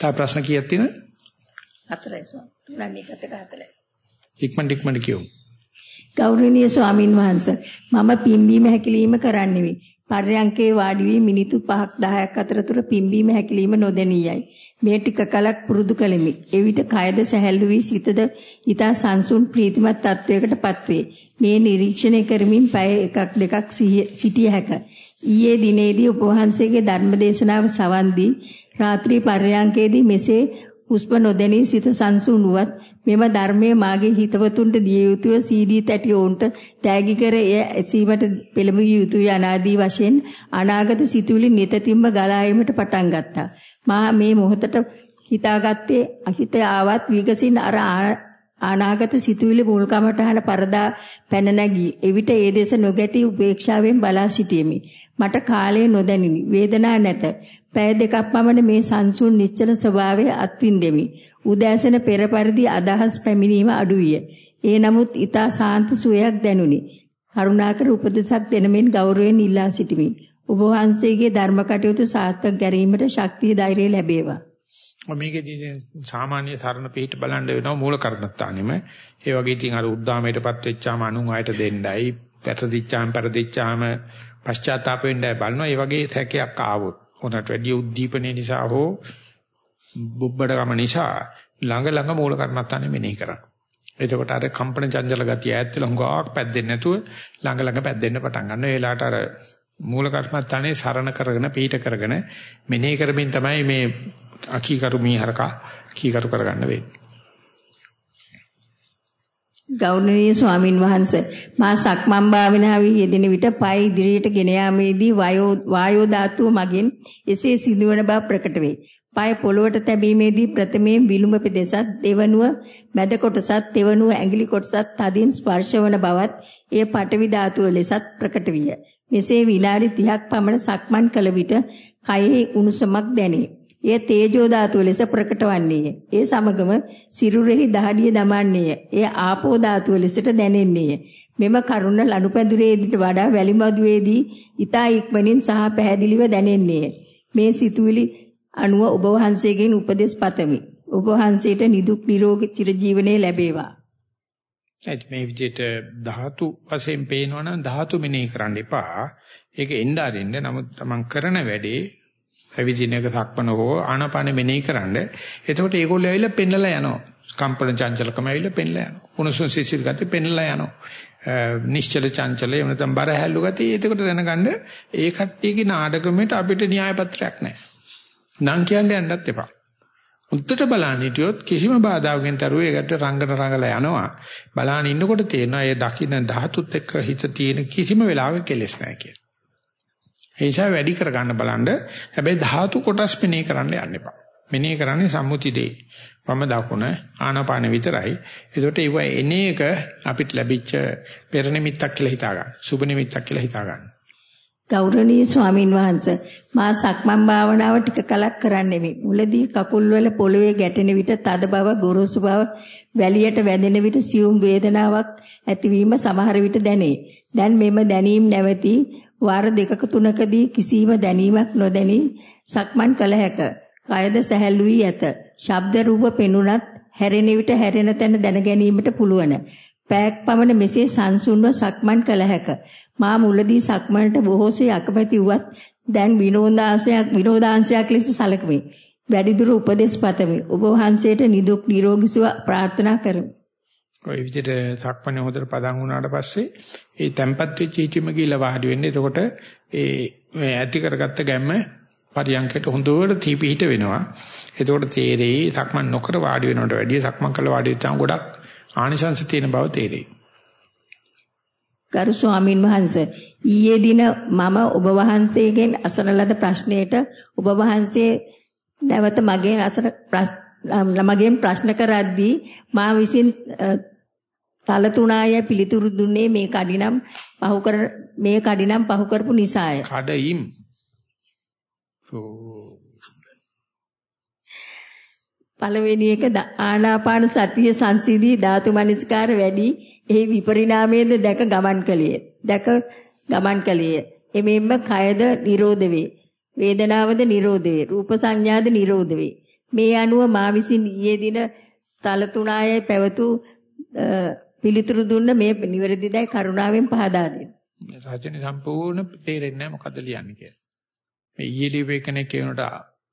[SPEAKER 1] තව ප්‍රශ්න කීයක් තියෙනවද?
[SPEAKER 2] හතරයි සෝ. ළඟ එකට හතරයි.
[SPEAKER 1] ඉක්මන් ඉක්මන් කියමු.
[SPEAKER 2] ගෞරවනීය ස්වාමින් වහන්සේ මම පිම්බීම හැකිලිම කරන්නෙමි. පර්යංකේ වාඩි වී මිනිත්තු 5ක් 10ක් අතර තුර පිම්බීම හැකිලිම නොදැනියයි. මේ ටික කලක් පුරුදු කළෙමි. එවිට කයද සැහැල්ලු වී සිතද ඊතා සංසුන් ප්‍රීතිමත් තත්වයකටපත් වේ. මේ නිරීක්ෂණය කරමින් පැය එකක් දෙකක් සිටිය හැක. ඊයේ දිනේදී උපවහන්සේගේ ධර්මදේශනාව සවන් දී රාත්‍රී පර්යංකේදී මෙසේ හුස්ම නොදැනී සිත සංසුන් වුවත් මෙම ධර්මයේ මාගේ හිතවතුන්ට දිය යුතුව CD තැටි ඔවුන්ට තෑගි කර එය ඇසීමට පෙළඹිය යුතුය අනාදී වශයෙන් අනාගත සිතුවිලි නිතින්ම ගලා එීමට පටන් ගත්තා. මා මේ මොහොතට හිතාගත්තේ අහිත ආවත් විගසින් අර අනාගත සිතුවිලි මුල්කමටහන පරදා පැන නැගී එවිට ඒ දෙස නොගැටි උපේක්ෂාවෙන් බලා සිටියෙමි. මට කාලය නොදැනිනි. වේදනා නැත. පැය දෙකක් පමණ මේ සංසුන් නිශ්චල ස්වභාවය අත්විඳෙමි. උදෑසන පෙර පරිදි අදහස් පැමිණීම අඩු විය. ඒ නමුත් ඊතා සාන්ත සුවයක් දැනුනි. කරුණාකර උපදෙසක් දෙනමින් ගෞරවයෙන් ඉල්ලා සිටිමි. ඔබ වහන්සේගේ ධර්ම කටයුතු සාර්ථක ගැරීමට ශක්තිය ධෛර්යය ලැබේවා.
[SPEAKER 1] මේකේදී සාමාන්‍ය සරණ පිට බලන්න වෙනවා මූල කර්මත්තානෙම. ඒ වගේ ඉතින් අර උද්දාමයටපත් වෙච්චාම අනුන් අයට දෙන්නයි, පැටදිච්චාම පෙරදිච්චාම පශ්චාත්තාප වෙන්නයි බලනවා. ඒ වගේ තැකයක් ආවොත් උනට වැඩි උද්දීපනයේ නිසා හෝ බුබ්බඩකම නිසා ළඟ ළඟ මූල කර්මත්තානෙ මෙනෙහි කරන්න. එතකොට අර කම්පන චංචල ගතිය ඈත් වෙලා හුඟක් පැද්දෙන්නේ නැතුව ළඟ ළඟ පැද්දෙන්න පටන් ගන්නවා. ඒ වෙලාවට අර මූල කර්මත්තානේ සරණ කරගෙන පීඨ කරගෙන මෙනෙහි කරමින් තමයි මේ අකීකරු මීහරක කීකරු කරගන්න වෙන්නේ.
[SPEAKER 2] ගෞරවනීය ස්වාමින් වහන්සේ මා සක්මන් භාවනාවේ යෙදෙන විට පය ඉදිරියට ගෙන යාමේදී වායෝ ධාතුව මගින් එසේ සිදුවන බව ප්‍රකට වේ. පය පොළොවට තැබීමේදී ප්‍රථමයෙන් විලුඹ පෙදෙසත් දෙවනුව මැද කොටසත් තෙවනුව ඇඟිලි කොටසත් තදින් ස්පර්ශවන බවත් එය පටවි ධාතුව ලෙසත් ප්‍රකට විය. මෙසේ විනාඩි 30ක් පමණ සක්මන් කළ විට කයෙහි උණුසුමක් දැනේ. එය තේජෝ ධාතුව ලෙස ප්‍රකට වන්නේය. ඒ සමගම සිරුරෙහි දහඩිය දමන්නේය. එය ආපෝ ධාතුව ලෙසට දැනෙන්නේය. මෙම කරුණ ලනුපැදුරේදීට වඩා වැලිමදුවේදී ඊතා ඉක්මනින් සහ පැහැදිලිව දැනෙන්නේය. මේ සිතුවිලි අනුව ඔබ වහන්සේගෙන් උපදෙස් පතමි. ඔබ වහන්සේට නිදුක් නිරෝගී චිරජීවනයේ ලැබේවා.
[SPEAKER 1] ඒත් මේ විදිහට ධාතු වශයෙන් පේනවනම් ධාතු මෙනෙහි කරන්න එපා. ඒක එන්න අරින්න. නමුත් තමන් කරන වැඩේ ඇවිදිනක සක්මන හෝ ආනාපාන මෙනෙහි කරන්න. එතකොට ඒගොල්ලෝ ඇවිල්ලා පෙන්නලා යනවා. කම්පන චංචලකම ඇවිල්ලා පෙන්නලා යනවා. උණුසුම් සිසිල් ගතිය පෙන්නලා යනවා. නිශ්චල චංචලය එහෙම නැත්නම් බර හැල්ලු ගතිය. එතකොට දැනගන්න ඒ කට්ටියගේ නාඩගමේට අපිට න්‍යාය පත්‍රයක් නැහැ. නම් කියන්නේ යන්නත් එපා. උත්තර බලන්න හිටියොත් කිසිම බාධාවකින් තරුව ඒකට රංගන රංගලා යනවා. බලන්න ඉන්නකොට තේරෙනවා ඒ දකින්න ධාතුත් එක්ක හිත තියෙන කිසිම වෙලාවක කෙලෙස් නැහැ කියලා. ඒ නිසා වැඩි කරගන්න බලන්න. හැබැයි ධාතු කොටස් මෙනේ කරන්න යන්න එපා. මෙනෙහි කරන්නේ සම්මුති දෙයි. වම දකුණ ආනාපාන විතරයි. ඒකට ඒව එන එක අපිට ලැබිච්ච පෙර නිමිත්තක් කියලා හිතා ගන්න. සුබ නිමිත්තක් කියලා හිතා ගන්න.
[SPEAKER 2] ගෞරවනීය ස්වාමින් වහන්සේ මා සක්මන් භාවනාව ටික කලක් කරන්නෙමි. මුලදී කකුල් වල පොළවේ ගැටෙන විට තද බව, ගොරෝසු බව, වැලියට වැදෙන විට සියුම් වේදනාවක් ඇතිවීම සමහර විට දැනේ. දැන් මෙම දැනීම් නැවතී වාර දෙකක තුනකදී කිසිම දැනීමක් නොදැනී සක්මන් කළ හැක. කයද සැහැල්ලු වී ඇත. ශබ්ද රූප පෙනුනත් හැරෙන විට හැරෙන තැන දැන ගැනීමට පුළුවන්. පැයක් පමණ මෙසේ සංසුන්ව සක්මන් කළ හැක. මා මුලදී සක්මනට බොහෝසේ අකමැති වුවත් දැන් විනෝදාංශයක් විනෝදාංශයක් ලෙස සැලකමි. වැඩිදුර උපදෙස් පතමි. ඔබ වහන්සේට නිදුක් නිරෝගී සුව ප්‍රාර්ථනා කරමි.
[SPEAKER 1] ඔය විදිහට සක්මනේ හොදට පදන් වුණාට පස්සේ ඒ තැම්පත් වෙච්ච හිතීම ගිහිල්ලා වාඩි වෙන්න. එතකොට ඒ ඇති කරගත්ත ගැම්ම පරියන්කයට හොඳට තීපිහිට වෙනවා. එතකොට තේරෙයි සක්මන් නොකර වාඩි වෙනවට වැඩිය සක්මන් කළ වාඩි වෙච්චාම ගොඩක් ආනිසංස තියෙන බව තේරෙයි.
[SPEAKER 2] ගරු ස්වාමින් වහන්සේ ඊයේ දින මම ඔබ වහන්සේගෙන් අසන ලද ප්‍රශ්නයට ඔබ වහන්සේ නැවත මගෙන් අසන මගෙන් ප්‍රශ්න කරද්දී මා විසින් තල තුනාය පිළිතුරු දුන්නේ මේ කඩිනම් පහු කර මේ කඩිනම් පහු කරපු නිසාය.
[SPEAKER 1] කඩයිම්.
[SPEAKER 2] පළවෙනි එක ආනාපාන සතිය සංසිදී ධාතු මනස්කාර වැඩි එහි විපරිණාමයේද දැක ගමන් කළේ. දැක ගමන් කළේ. එමෙන්න කයද නිරෝධ වේ. වේදනාවද නිරෝධ වේ. රූප සංඥාද නිරෝධ වේ. මේ අනුව මා විසින් ඊයේ දින තල තුනායේ පැවතු පිළිතුරු දුන්න මේ නිවැරදිදයි කරුණාවෙන් පහදා දෙන්න.
[SPEAKER 1] රචන සම්පූර්ණ තේරෙන්නේ නැහැ මොකද්ද ලියන්නේ කියලා. මේ ඊයේ ලියපු කෙනෙක් කියනට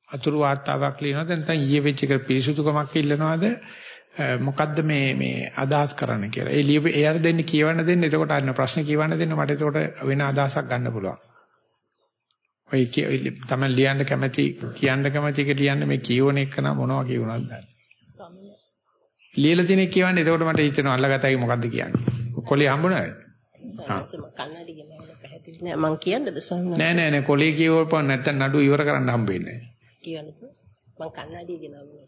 [SPEAKER 1] අතුරු වාර්තාවක් ලියනවද නැත්නම් ඊයේ වෙච්ච එක පිරිසුදුකමක් ඉල්ලනවද මොකද්ද මේ මේ අදහස් කරන්න කියලා. ඒ ලියපු ඒ අර දෙන්න කියවන්න දෙන්න එතකොට අන්න ප්‍රශ්න කියවන්න දෙන්න මට එතකොට වෙන අදහසක් ගන්න පුළුවන්. ඔය තමයි ලියන්න කැමති කියන්න කැමති එක ලියන්න මේ කියවන එක නම් මොනවා කියවුණාද දන්නේ. ලියලා තියෙන එක කියවන්නේ එතකොට මට හිතෙනවා අල්ලගතයි මොකද්ද කියන්නේ. කොලේ හම්බුණාද?
[SPEAKER 6] කන්නඩි ගෙනල්ලා පැහැදිලි නෑ මං කියන්නද ස්වාමීන්
[SPEAKER 1] නෑ නෑ නෑ කොලේ කියවපුවා නැත්තම් නඩු ඉවර කරන්න හම්බෙන්නේ නෑ.
[SPEAKER 6] කියන්නකෝ මං කන්නඩි ගෙනල්ලා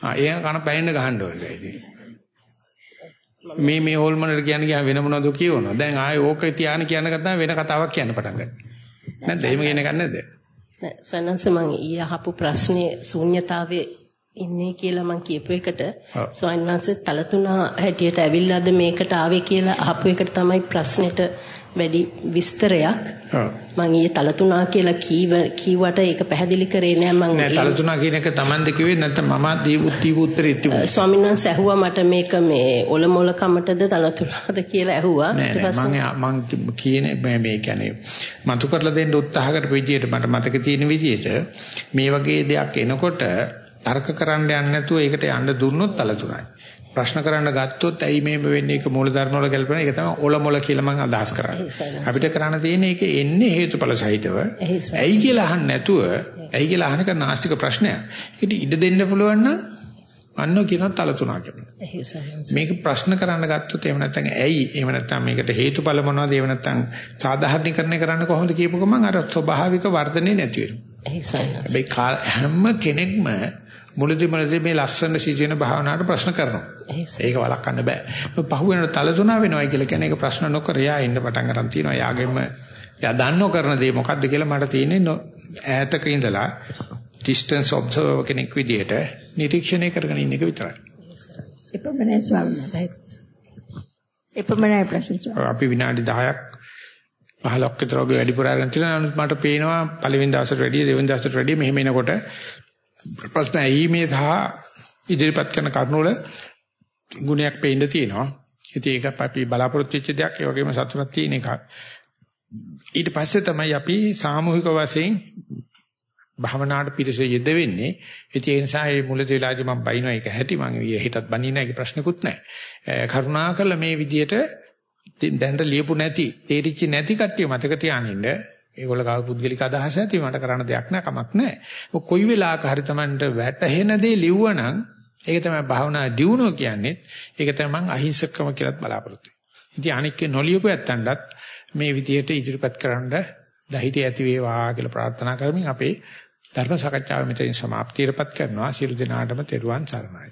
[SPEAKER 1] ආ ඒ කන පැයෙන්න ගහන්න ඕනේ ඉතින්. මේ මේ හොල්මනට කියන්නේ ගියා වෙන මොනවද කියවනවා. දැන් ආයේ ඕක තියාන කියන ගත්තාම වෙන කතාවක් කියන්න පටන් ගන්නවා. නැද්ද? එහෙම කියන එකක් නැද්ද?
[SPEAKER 6] නෑ සනන්ස මං ඊයේ අහපු ප්‍රශ්නේ ශූන්‍යතාවයේ ඉන්නේ කියලා මං කියපු එකට. ස්වාමීන් වහන්සේ තලතුණා හැටියට ඇවිල්ලාද මේකට ආවේ කියලා අහපු එකට තමයි ප්‍රශ්නෙට වැඩි විස්තරයක්. මං ඊයේ තලතුණා කියලා කීව කීවට ඒක පැහැදිලි කරේ නෑ මං
[SPEAKER 1] නෑ තලතුණා කියන එක Tamand කිව්වේ නැත්නම් මම දීපු දීපු උත්තරේ තිබුණා
[SPEAKER 6] ස්වාමීන් වහන්සේ ඇහුවා මට මේක මේ ඔලොමොල කමටද තලතුණාද කියලා ඇහුවා.
[SPEAKER 1] ඊට පස්සේ මං මං කියන්නේ මේ කියන්නේ මතු කරලා දෙන්න උත්සාහ කරපු විදිහට මට මතක තියෙන විදිහට මේ වගේ දෙයක් එනකොට තර්ක කරන්න යන්නේ නැතුව ඒකට යන්න දුන්නොත් තලතුණයි. ප්‍රශ්න කරන්න ගත්තොත් ඇයි මේ වෙන්නේ ඒක මූලධර්ම වල ගැලපෙන ඒක තමයි ඔලොමොල කියලා මම අදහස් කරන්නේ. අපිට කරන්න තියෙන්නේ ඒක එන්නේ හේතුඵල සහිතව. ඇයි කියලා අහන්න නැතුව ඇයි කියලා අහන එක නාස්තික ප්‍රශ්නයක්. ඒක ඉඩ දෙන්න පුළුවන් නම් අන්නෝ කියනවා තලතුණා කියලා. මේක ප්‍රශ්න කරන්න ගත්තොත් එහෙම නැත්නම් ඇයි එහෙම නැත්නම් මේකට හේතුඵල මොනවද එහෙම නැත්නම් සාධාරණීකරණය කරන්න කොහොමද කියපු ගමන් අර ස්වභාවික වර්ධනේ නැති වෙනවා. හැබැයි හැම කෙනෙක්ම මුලදී මුලදී මේ ලස්සන සිජන භාවනාවට ප්‍රශ්න කරනවා. ඒක වළක්වන්න බෑ. පහු වෙන තල තුනා වෙනවයි කියලා කියන්නේ ඒක ප්‍රශ්න නොකර යා ඉන්න පටන් ගන්න තියෙනවා. යාගෙම යා දන්නෝ කරන දේ මොකද්ද කියලා මට තියෙන්නේ ඈතක ඉඳලා distance observer කෙනෙක් විදියට නිරීක්ෂණය කරගෙන ඉන්න එක විතරයි.
[SPEAKER 2] එපමණයි ස්වාමීන් වහන්සේ. එපමණයි ප්‍රශ්න.
[SPEAKER 1] අපි විනාඩි 10ක් 15ක් විතර වගේ වැඩිපුර අරගෙන තියෙනවා. මට පේනවා පළවෙනි දවසට වැඩිය දෙවෙනි දවසට වැඩිය මෙහෙම එනකොට ප්‍රශ්න ඇහිීමේ සහ ඉදිරිපත් කරන කරුණු වල ගුණයක් පේන්න තියෙනවා. ඉතින් ඒක අපි බලාපොරොත්තු වෙච්ච දෙයක් ඒ වගේම සතුටක් තියෙන එකක්. ඊට පස්සේ තමයි අපි සාමූහික වශයෙන් භවනාට පිරිස යෙද වෙන්නේ. ඉතින් ඒ නිසා මේ මුලදී වෙලාදී මම බයිනවා ඒක හැටි මම හෙටත් බනින්න ඒක ප්‍රශ්නකුත් නැහැ. කරුණාකරලා මේ විදියට දැනට ලියපු නැති, තේරිච්ච නැති කට්ටිය මතක තියානින්න ඒගොල්ල කාව පුද්ගලික අදහස නැති මට කරන්න දෙයක් නෑ කමක් නෑ. ඔය කොයි වෙලාවක හරි Tamanට වැටහෙන දේ ලිව්වනම් ඒක තමයි භාවනා දියුණුව කියන්නේ. ඒක තමයි මං අහිංසකම කියලාත් බලාපොරොත්තු වෙන්නේ. ඉතින් අනික නොලියපු ඇත්තන්ටත් මේ විදියට ඉදිරිපත් කරන්න ධෛර්යය ඇති වේවා කියලා ප්‍රාර්ථනා කරමින් අපේ ධර්ම සාකච්ඡාව මෙතනින් સમાප්තියටපත් කරනවා. සියලු දෙනාටම තෙරුවන් සරණයි.